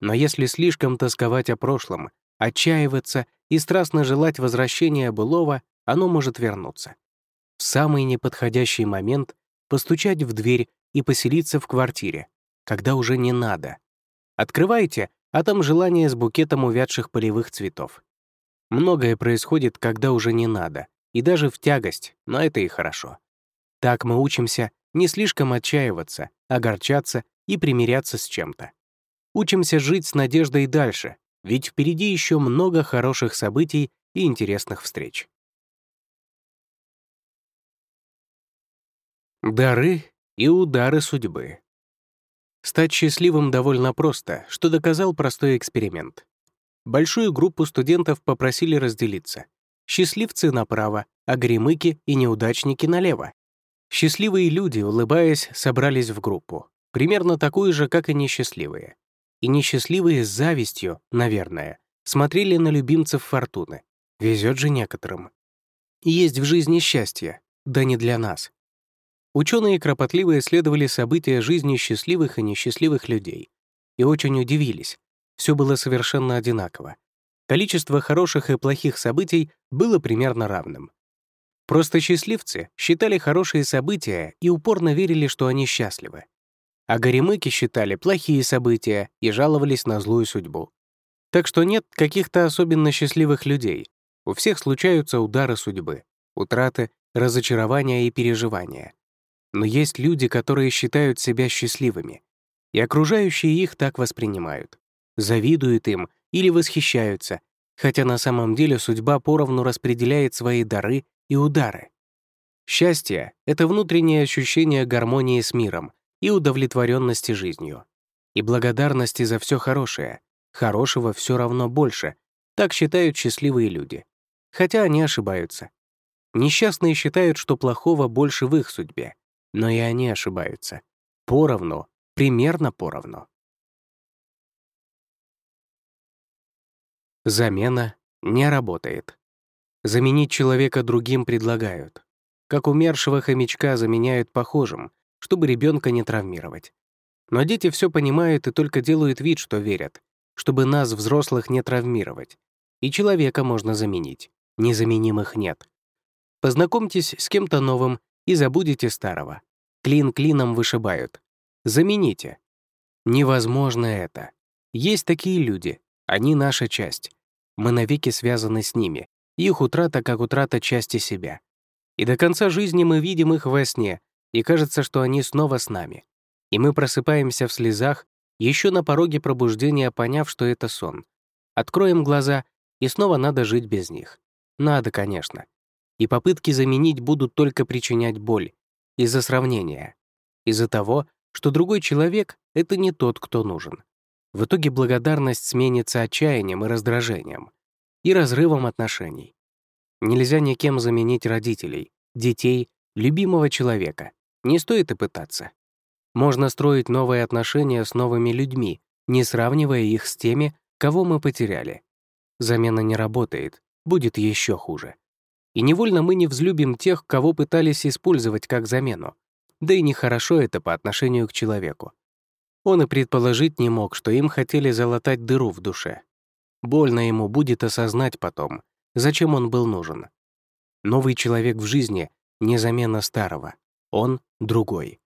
Но если слишком тосковать о прошлом, отчаиваться и страстно желать возвращения былого, оно может вернуться самый неподходящий момент постучать в дверь и поселиться в квартире, когда уже не надо. Открывайте, а там желание с букетом увядших полевых цветов. Многое происходит, когда уже не надо, и даже в тягость, но это и хорошо. Так мы учимся не слишком отчаиваться, огорчаться и примиряться с чем-то. Учимся жить с надеждой дальше, ведь впереди еще много хороших событий и интересных встреч. Дары и удары судьбы. Стать счастливым довольно просто, что доказал простой эксперимент. Большую группу студентов попросили разделиться. Счастливцы направо, а гремыки и неудачники налево. Счастливые люди, улыбаясь, собрались в группу, примерно такую же, как и несчастливые. И несчастливые с завистью, наверное, смотрели на любимцев фортуны. Везет же некоторым. Есть в жизни счастье, да не для нас. Ученые кропотливо исследовали события жизни счастливых и несчастливых людей и очень удивились. Все было совершенно одинаково. Количество хороших и плохих событий было примерно равным. Просто счастливцы считали хорошие события и упорно верили, что они счастливы. А горемыки считали плохие события и жаловались на злую судьбу. Так что нет каких-то особенно счастливых людей. У всех случаются удары судьбы, утраты, разочарования и переживания. Но есть люди, которые считают себя счастливыми, и окружающие их так воспринимают, завидуют им или восхищаются, хотя на самом деле судьба поровну распределяет свои дары и удары. Счастье — это внутреннее ощущение гармонии с миром и удовлетворенности жизнью. И благодарности за все хорошее. Хорошего все равно больше. Так считают счастливые люди. Хотя они ошибаются. Несчастные считают, что плохого больше в их судьбе. Но и они ошибаются. Поровну, примерно поровну. Замена не работает. Заменить человека другим предлагают. Как умершего хомячка заменяют похожим, чтобы ребенка не травмировать. Но дети все понимают и только делают вид, что верят, чтобы нас, взрослых, не травмировать. И человека можно заменить. Незаменимых нет. Познакомьтесь с кем-то новым и забудете старого. Клин клином вышибают. Замените. Невозможно это. Есть такие люди. Они наша часть. Мы навеки связаны с ними. Их утрата как утрата части себя. И до конца жизни мы видим их во сне, и кажется, что они снова с нами. И мы просыпаемся в слезах, еще на пороге пробуждения поняв, что это сон. Откроем глаза, и снова надо жить без них. Надо, конечно. И попытки заменить будут только причинять боль. Из-за сравнения. Из-за того, что другой человек — это не тот, кто нужен. В итоге благодарность сменится отчаянием и раздражением. И разрывом отношений. Нельзя никем заменить родителей, детей, любимого человека. Не стоит и пытаться. Можно строить новые отношения с новыми людьми, не сравнивая их с теми, кого мы потеряли. Замена не работает, будет еще хуже. И невольно мы не взлюбим тех, кого пытались использовать как замену. Да и нехорошо это по отношению к человеку. Он и предположить не мог, что им хотели залатать дыру в душе. Больно ему будет осознать потом, зачем он был нужен. Новый человек в жизни — не замена старого. Он — другой.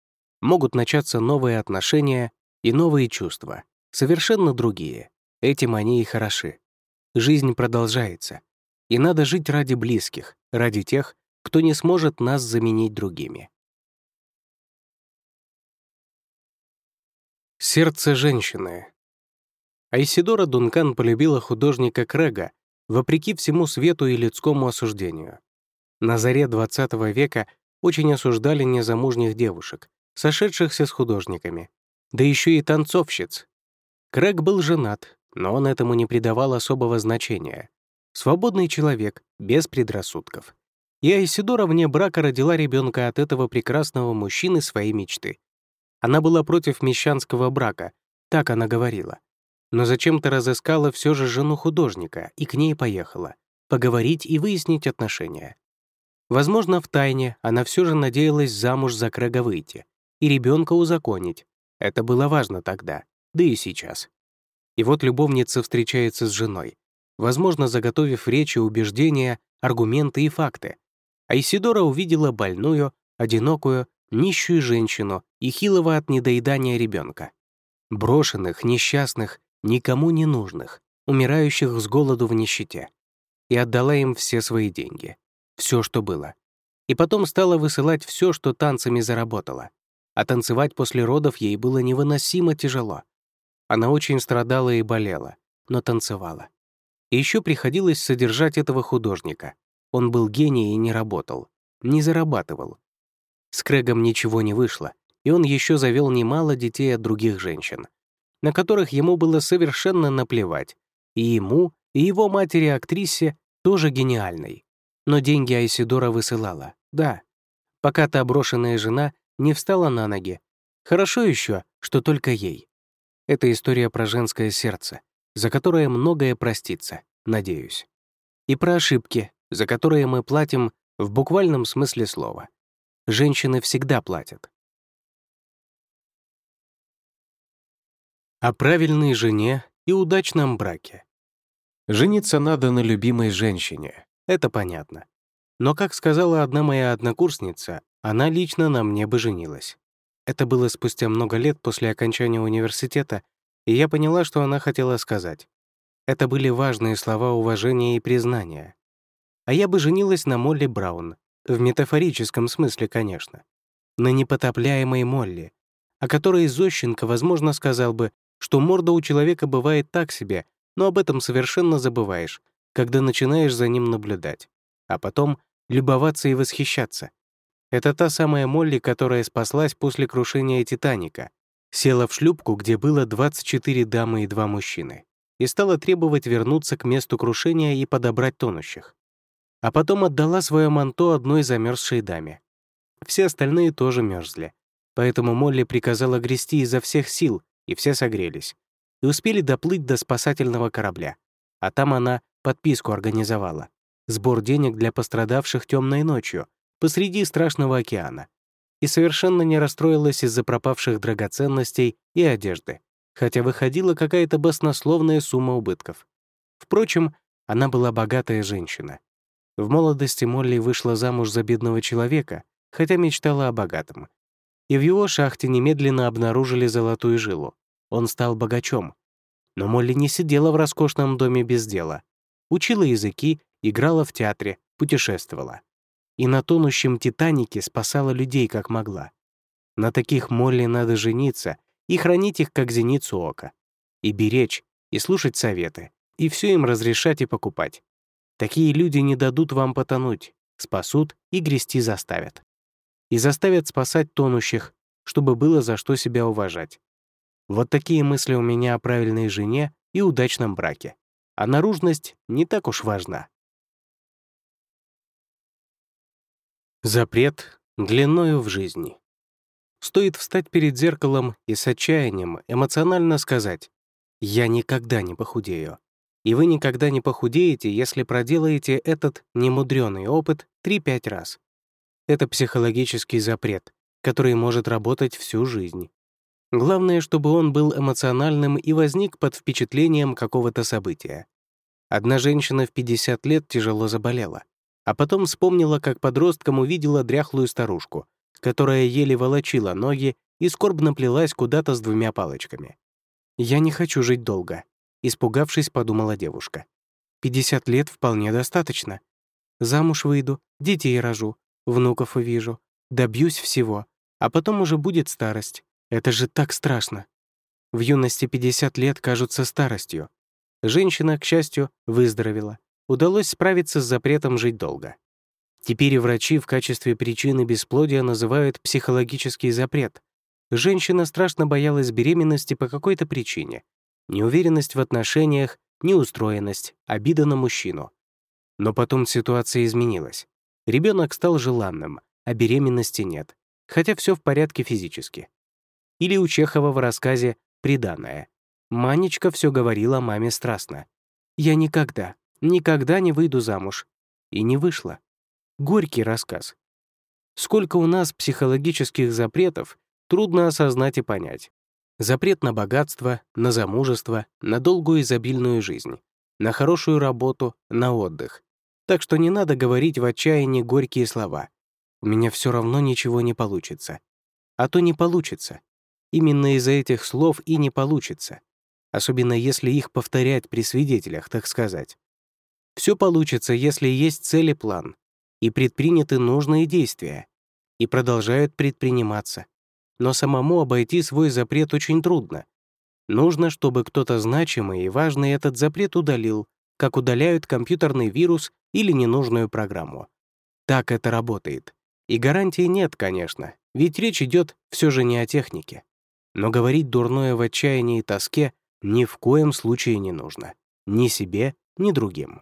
Могут начаться новые отношения и новые чувства, совершенно другие. Этим они и хороши. Жизнь продолжается. И надо жить ради близких, ради тех, кто не сможет нас заменить другими. Сердце женщины. Айсидора Дункан полюбила художника Крэга, вопреки всему свету и людскому осуждению. На заре XX века очень осуждали незамужних девушек, сошедшихся с художниками, да еще и танцовщиц. Крэг был женат, но он этому не придавал особого значения. Свободный человек, без предрассудков. И Айсидора вне брака родила ребенка от этого прекрасного мужчины своей мечты. Она была против мещанского брака, так она говорила. Но зачем-то разыскала все же жену художника и к ней поехала. Поговорить и выяснить отношения. Возможно, в тайне она все же надеялась замуж за Крэга выйти и ребенка узаконить. Это было важно тогда, да и сейчас. И вот любовница встречается с женой, возможно, заготовив речи, убеждения, аргументы и факты. А увидела больную, одинокую, нищую женщину и хилого от недоедания ребенка. Брошенных, несчастных, никому не нужных, умирающих с голоду в нищете. И отдала им все свои деньги. Все, что было. И потом стала высылать все, что танцами заработала. А танцевать после родов ей было невыносимо тяжело. Она очень страдала и болела, но танцевала. И еще приходилось содержать этого художника. Он был гений и не работал, не зарабатывал. С Крэгом ничего не вышло, и он еще завел немало детей от других женщин на которых ему было совершенно наплевать. И ему, и его матери-актрисе тоже гениальной. Но деньги Айсидора высылала, да. Пока та брошенная жена не встала на ноги. Хорошо еще, что только ей. Это история про женское сердце, за которое многое простится, надеюсь. И про ошибки, за которые мы платим в буквальном смысле слова. Женщины всегда платят. О правильной жене и удачном браке. Жениться надо на любимой женщине, это понятно. Но, как сказала одна моя однокурсница, она лично на мне бы женилась. Это было спустя много лет после окончания университета, и я поняла, что она хотела сказать. Это были важные слова уважения и признания. А я бы женилась на Молли Браун, в метафорическом смысле, конечно. На непотопляемой Молли, о которой Зощенко, возможно, сказал бы что морда у человека бывает так себе, но об этом совершенно забываешь, когда начинаешь за ним наблюдать, а потом любоваться и восхищаться. Это та самая Молли, которая спаслась после крушения «Титаника», села в шлюпку, где было 24 дамы и два мужчины, и стала требовать вернуться к месту крушения и подобрать тонущих. А потом отдала свое манто одной замерзшей даме. Все остальные тоже мерзли, поэтому Молли приказала грести изо всех сил, и все согрелись. И успели доплыть до спасательного корабля. А там она подписку организовала. Сбор денег для пострадавших темной ночью, посреди страшного океана. И совершенно не расстроилась из-за пропавших драгоценностей и одежды, хотя выходила какая-то баснословная сумма убытков. Впрочем, Она была богатая женщина. В молодости Молли вышла замуж за бедного человека, хотя мечтала о богатом. И в его шахте немедленно обнаружили золотую жилу. Он стал богачом. Но Молли не сидела в роскошном доме без дела. Учила языки, играла в театре, путешествовала. И на тонущем «Титанике» спасала людей как могла. На таких Молли надо жениться и хранить их как зеницу ока. И беречь, и слушать советы, и все им разрешать и покупать. Такие люди не дадут вам потонуть, спасут и грести заставят. И заставят спасать тонущих, чтобы было за что себя уважать. Вот такие мысли у меня о правильной жене и удачном браке. А наружность не так уж важна. Запрет длиною в жизни. Стоит встать перед зеркалом и с отчаянием эмоционально сказать «Я никогда не похудею». И вы никогда не похудеете, если проделаете этот немудрёный опыт 3-5 раз. Это психологический запрет, который может работать всю жизнь. Главное, чтобы он был эмоциональным и возник под впечатлением какого-то события. Одна женщина в 50 лет тяжело заболела, а потом вспомнила, как подростком увидела дряхлую старушку, которая еле волочила ноги и скорбно плелась куда-то с двумя палочками. «Я не хочу жить долго», — испугавшись, подумала девушка. «50 лет вполне достаточно. Замуж выйду, детей рожу, внуков увижу, добьюсь всего, а потом уже будет старость. Это же так страшно. В юности 50 лет кажутся старостью. Женщина, к счастью, выздоровела. Удалось справиться с запретом жить долго. Теперь врачи в качестве причины бесплодия называют психологический запрет. Женщина страшно боялась беременности по какой-то причине. Неуверенность в отношениях, неустроенность, обида на мужчину. Но потом ситуация изменилась. Ребенок стал желанным, а беременности нет, хотя все в порядке физически. Или у Чехова в рассказе «Приданное». Манечка все говорила маме страстно. «Я никогда, никогда не выйду замуж». И не вышла. Горький рассказ. Сколько у нас психологических запретов, трудно осознать и понять. Запрет на богатство, на замужество, на долгую изобильную жизнь, на хорошую работу, на отдых. Так что не надо говорить в отчаянии горькие слова. У меня все равно ничего не получится. А то не получится. Именно из-за этих слов и не получится. Особенно если их повторять при свидетелях, так сказать. Все получится, если есть цель и план, и предприняты нужные действия, и продолжают предприниматься. Но самому обойти свой запрет очень трудно. Нужно, чтобы кто-то значимый и важный этот запрет удалил, как удаляют компьютерный вирус или ненужную программу. Так это работает. И гарантии нет, конечно, ведь речь идет все же не о технике. Но говорить дурное в отчаянии и тоске ни в коем случае не нужно. Ни себе, ни другим.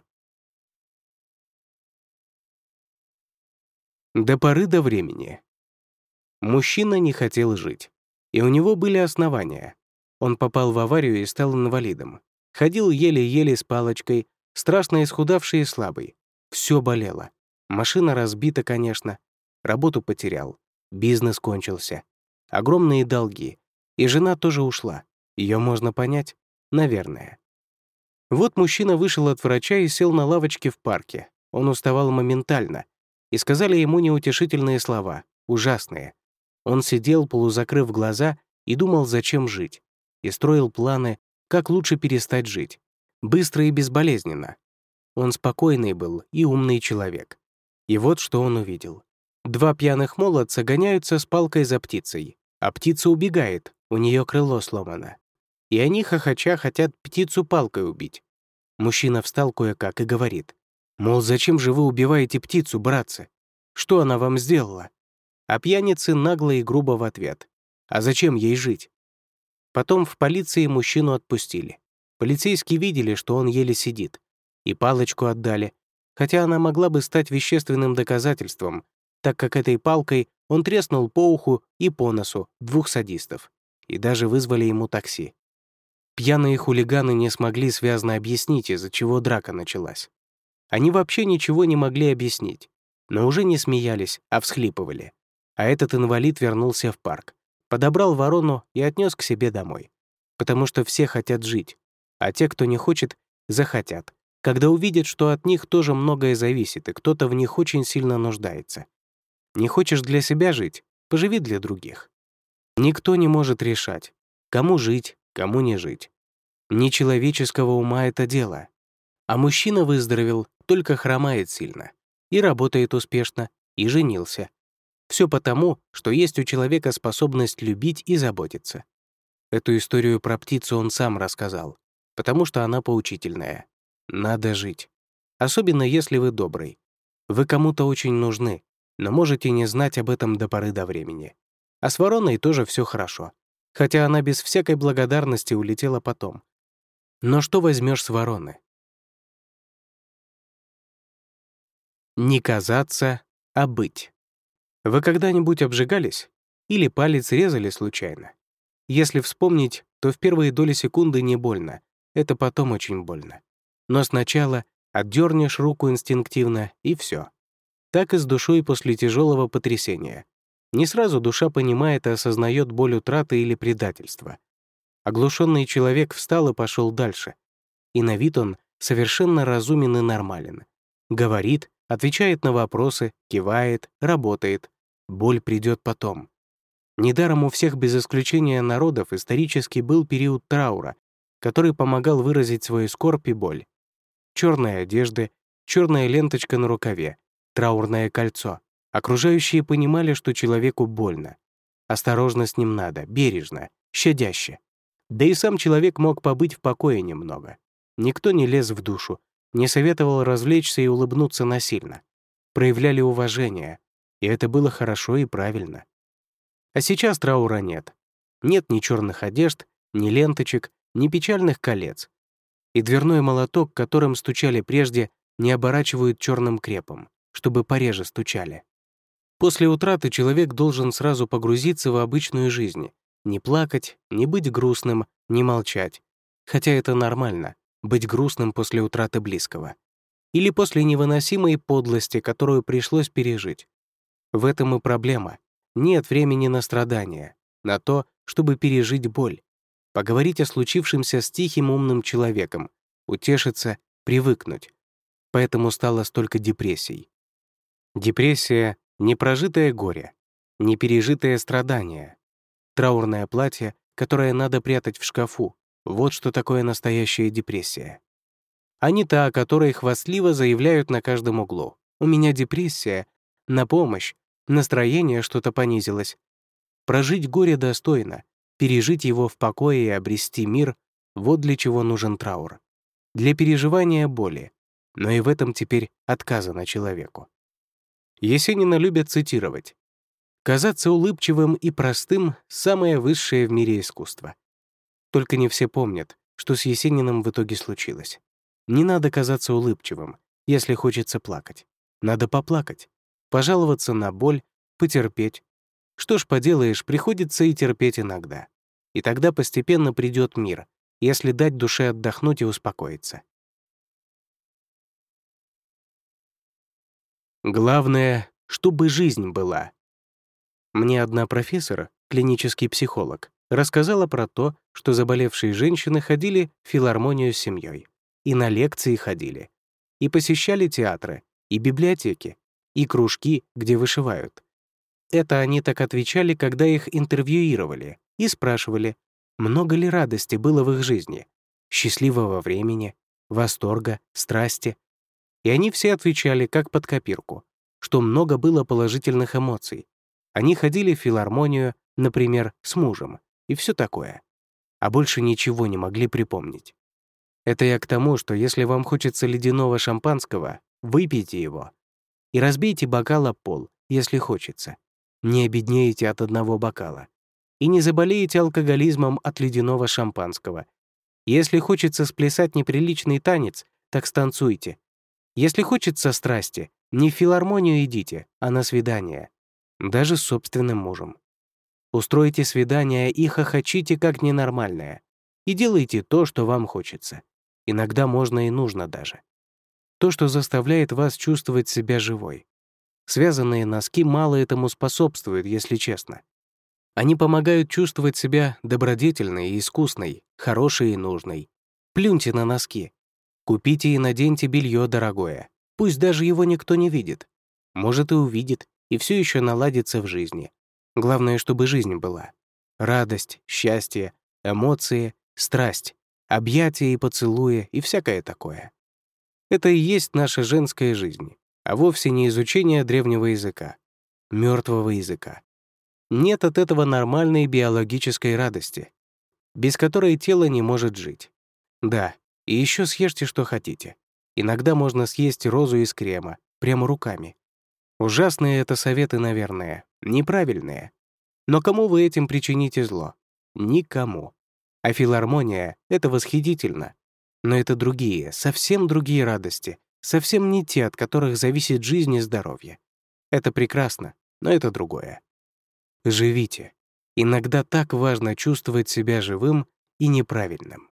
До поры до времени. Мужчина не хотел жить. И у него были основания. Он попал в аварию и стал инвалидом. Ходил еле-еле с палочкой, страшно исхудавший и слабый. Все болело. Машина разбита, конечно. Работу потерял. Бизнес кончился. Огромные долги. И жена тоже ушла. Ее можно понять? Наверное. Вот мужчина вышел от врача и сел на лавочке в парке. Он уставал моментально. И сказали ему неутешительные слова, ужасные. Он сидел, полузакрыв глаза, и думал, зачем жить. И строил планы, как лучше перестать жить. Быстро и безболезненно. Он спокойный был и умный человек. И вот что он увидел. Два пьяных молодца гоняются с палкой за птицей, а птица убегает, у нее крыло сломано. И они, хохоча, хотят птицу палкой убить. Мужчина встал кое-как и говорит, мол, зачем же вы убиваете птицу, братцы? Что она вам сделала? А пьяницы нагло и грубо в ответ. А зачем ей жить? Потом в полиции мужчину отпустили. Полицейские видели, что он еле сидит. И палочку отдали, хотя она могла бы стать вещественным доказательством, так как этой палкой он треснул по уху и по носу двух садистов и даже вызвали ему такси. Пьяные хулиганы не смогли связно объяснить, из-за чего драка началась. Они вообще ничего не могли объяснить, но уже не смеялись, а всхлипывали. А этот инвалид вернулся в парк, подобрал ворону и отнес к себе домой. Потому что все хотят жить, а те, кто не хочет, захотят. когда увидят, что от них тоже многое зависит, и кто-то в них очень сильно нуждается. Не хочешь для себя жить? Поживи для других. Никто не может решать, кому жить, кому не жить. Не человеческого ума это дело. А мужчина выздоровел, только хромает сильно. И работает успешно, и женился. Все потому, что есть у человека способность любить и заботиться. Эту историю про птицу он сам рассказал, потому что она поучительная. Надо жить. Особенно если вы добрый. Вы кому-то очень нужны, но можете не знать об этом до поры до времени. А с вороной тоже все хорошо, хотя она без всякой благодарности улетела потом. Но что возьмешь с вороны? Не казаться, а быть. Вы когда-нибудь обжигались? Или палец резали случайно? Если вспомнить, то в первые доли секунды не больно, это потом очень больно. Но сначала отдернешь руку инстинктивно, и все. Так и с душой после тяжелого потрясения. Не сразу душа понимает и осознает боль утраты или предательства. Оглушенный человек встал и пошел дальше. И на вид он совершенно разумен и нормален. Говорит, отвечает на вопросы, кивает, работает. Боль придет потом. Недаром у всех без исключения народов исторически был период траура, который помогал выразить свою скорбь и боль. Черные одежды, черная ленточка на рукаве, траурное кольцо. Окружающие понимали, что человеку больно. Осторожно с ним надо, бережно, щадяще. Да и сам человек мог побыть в покое немного. Никто не лез в душу, не советовал развлечься и улыбнуться насильно. Проявляли уважение, и это было хорошо и правильно. А сейчас траура нет. Нет ни черных одежд, ни ленточек, ни печальных колец. И дверной молоток, которым стучали прежде, не оборачивают черным крепом чтобы пореже стучали. После утраты человек должен сразу погрузиться в обычную жизнь, не плакать, не быть грустным, не молчать. Хотя это нормально — быть грустным после утраты близкого. Или после невыносимой подлости, которую пришлось пережить. В этом и проблема. Нет времени на страдания, на то, чтобы пережить боль, поговорить о случившемся с тихим умным человеком, утешиться, привыкнуть. Поэтому стало столько депрессий. Депрессия — непрожитое горе, непережитое страдание. Траурное платье, которое надо прятать в шкафу — вот что такое настоящая депрессия. А не та, о которой хвастливо заявляют на каждом углу. «У меня депрессия, на помощь, настроение что-то понизилось». Прожить горе достойно, пережить его в покое и обрести мир — вот для чего нужен траур. Для переживания боли. Но и в этом теперь отказано человеку. Есенина любят цитировать. «Казаться улыбчивым и простым — самое высшее в мире искусство». Только не все помнят, что с Есениным в итоге случилось. Не надо казаться улыбчивым, если хочется плакать. Надо поплакать, пожаловаться на боль, потерпеть. Что ж поделаешь, приходится и терпеть иногда. И тогда постепенно придет мир, если дать душе отдохнуть и успокоиться. Главное, чтобы жизнь была. Мне одна профессор, клинический психолог, рассказала про то, что заболевшие женщины ходили в филармонию с семьей, и на лекции ходили, и посещали театры, и библиотеки, и кружки, где вышивают. Это они так отвечали, когда их интервьюировали, и спрашивали, много ли радости было в их жизни, счастливого времени, восторга, страсти, и они все отвечали как под копирку, что много было положительных эмоций. Они ходили в филармонию, например, с мужем, и все такое. А больше ничего не могли припомнить. Это я к тому, что если вам хочется ледяного шампанского, выпейте его. И разбейте бокал о пол, если хочется. Не обеднеете от одного бокала. И не заболеете алкоголизмом от ледяного шампанского. Если хочется сплясать неприличный танец, так станцуйте, если хочется страсти, не в филармонию идите, а на свидание. Даже с собственным мужем. Устройте свидание и хохочите как ненормальное. И делайте то, что вам хочется. Иногда можно и нужно даже. То, что заставляет вас чувствовать себя живой. Связанные носки мало этому способствуют, если честно. Они помогают чувствовать себя добродетельной и искусной, хорошей и нужной. Плюньте на носки, Купите и наденьте белье дорогое. Пусть даже его никто не видит. Может, и увидит, и все еще наладится в жизни. Главное, чтобы жизнь была. Радость, счастье, эмоции, страсть, объятия и поцелуи и всякое такое. Это и есть наша женская жизнь, а вовсе не изучение древнего языка, мертвого языка. Нет от этого нормальной биологической радости, без которой тело не может жить. Да, и еще съешьте, что хотите. Иногда можно съесть розу из крема, прямо руками. Ужасные это советы, наверное, неправильные. Но кому вы этим причините зло? Никому. А филармония — это восхитительно. Но это другие, совсем другие радости, совсем не те, от которых зависит жизнь и здоровье. Это прекрасно, но это другое. Живите. Иногда так важно чувствовать себя живым и неправильным.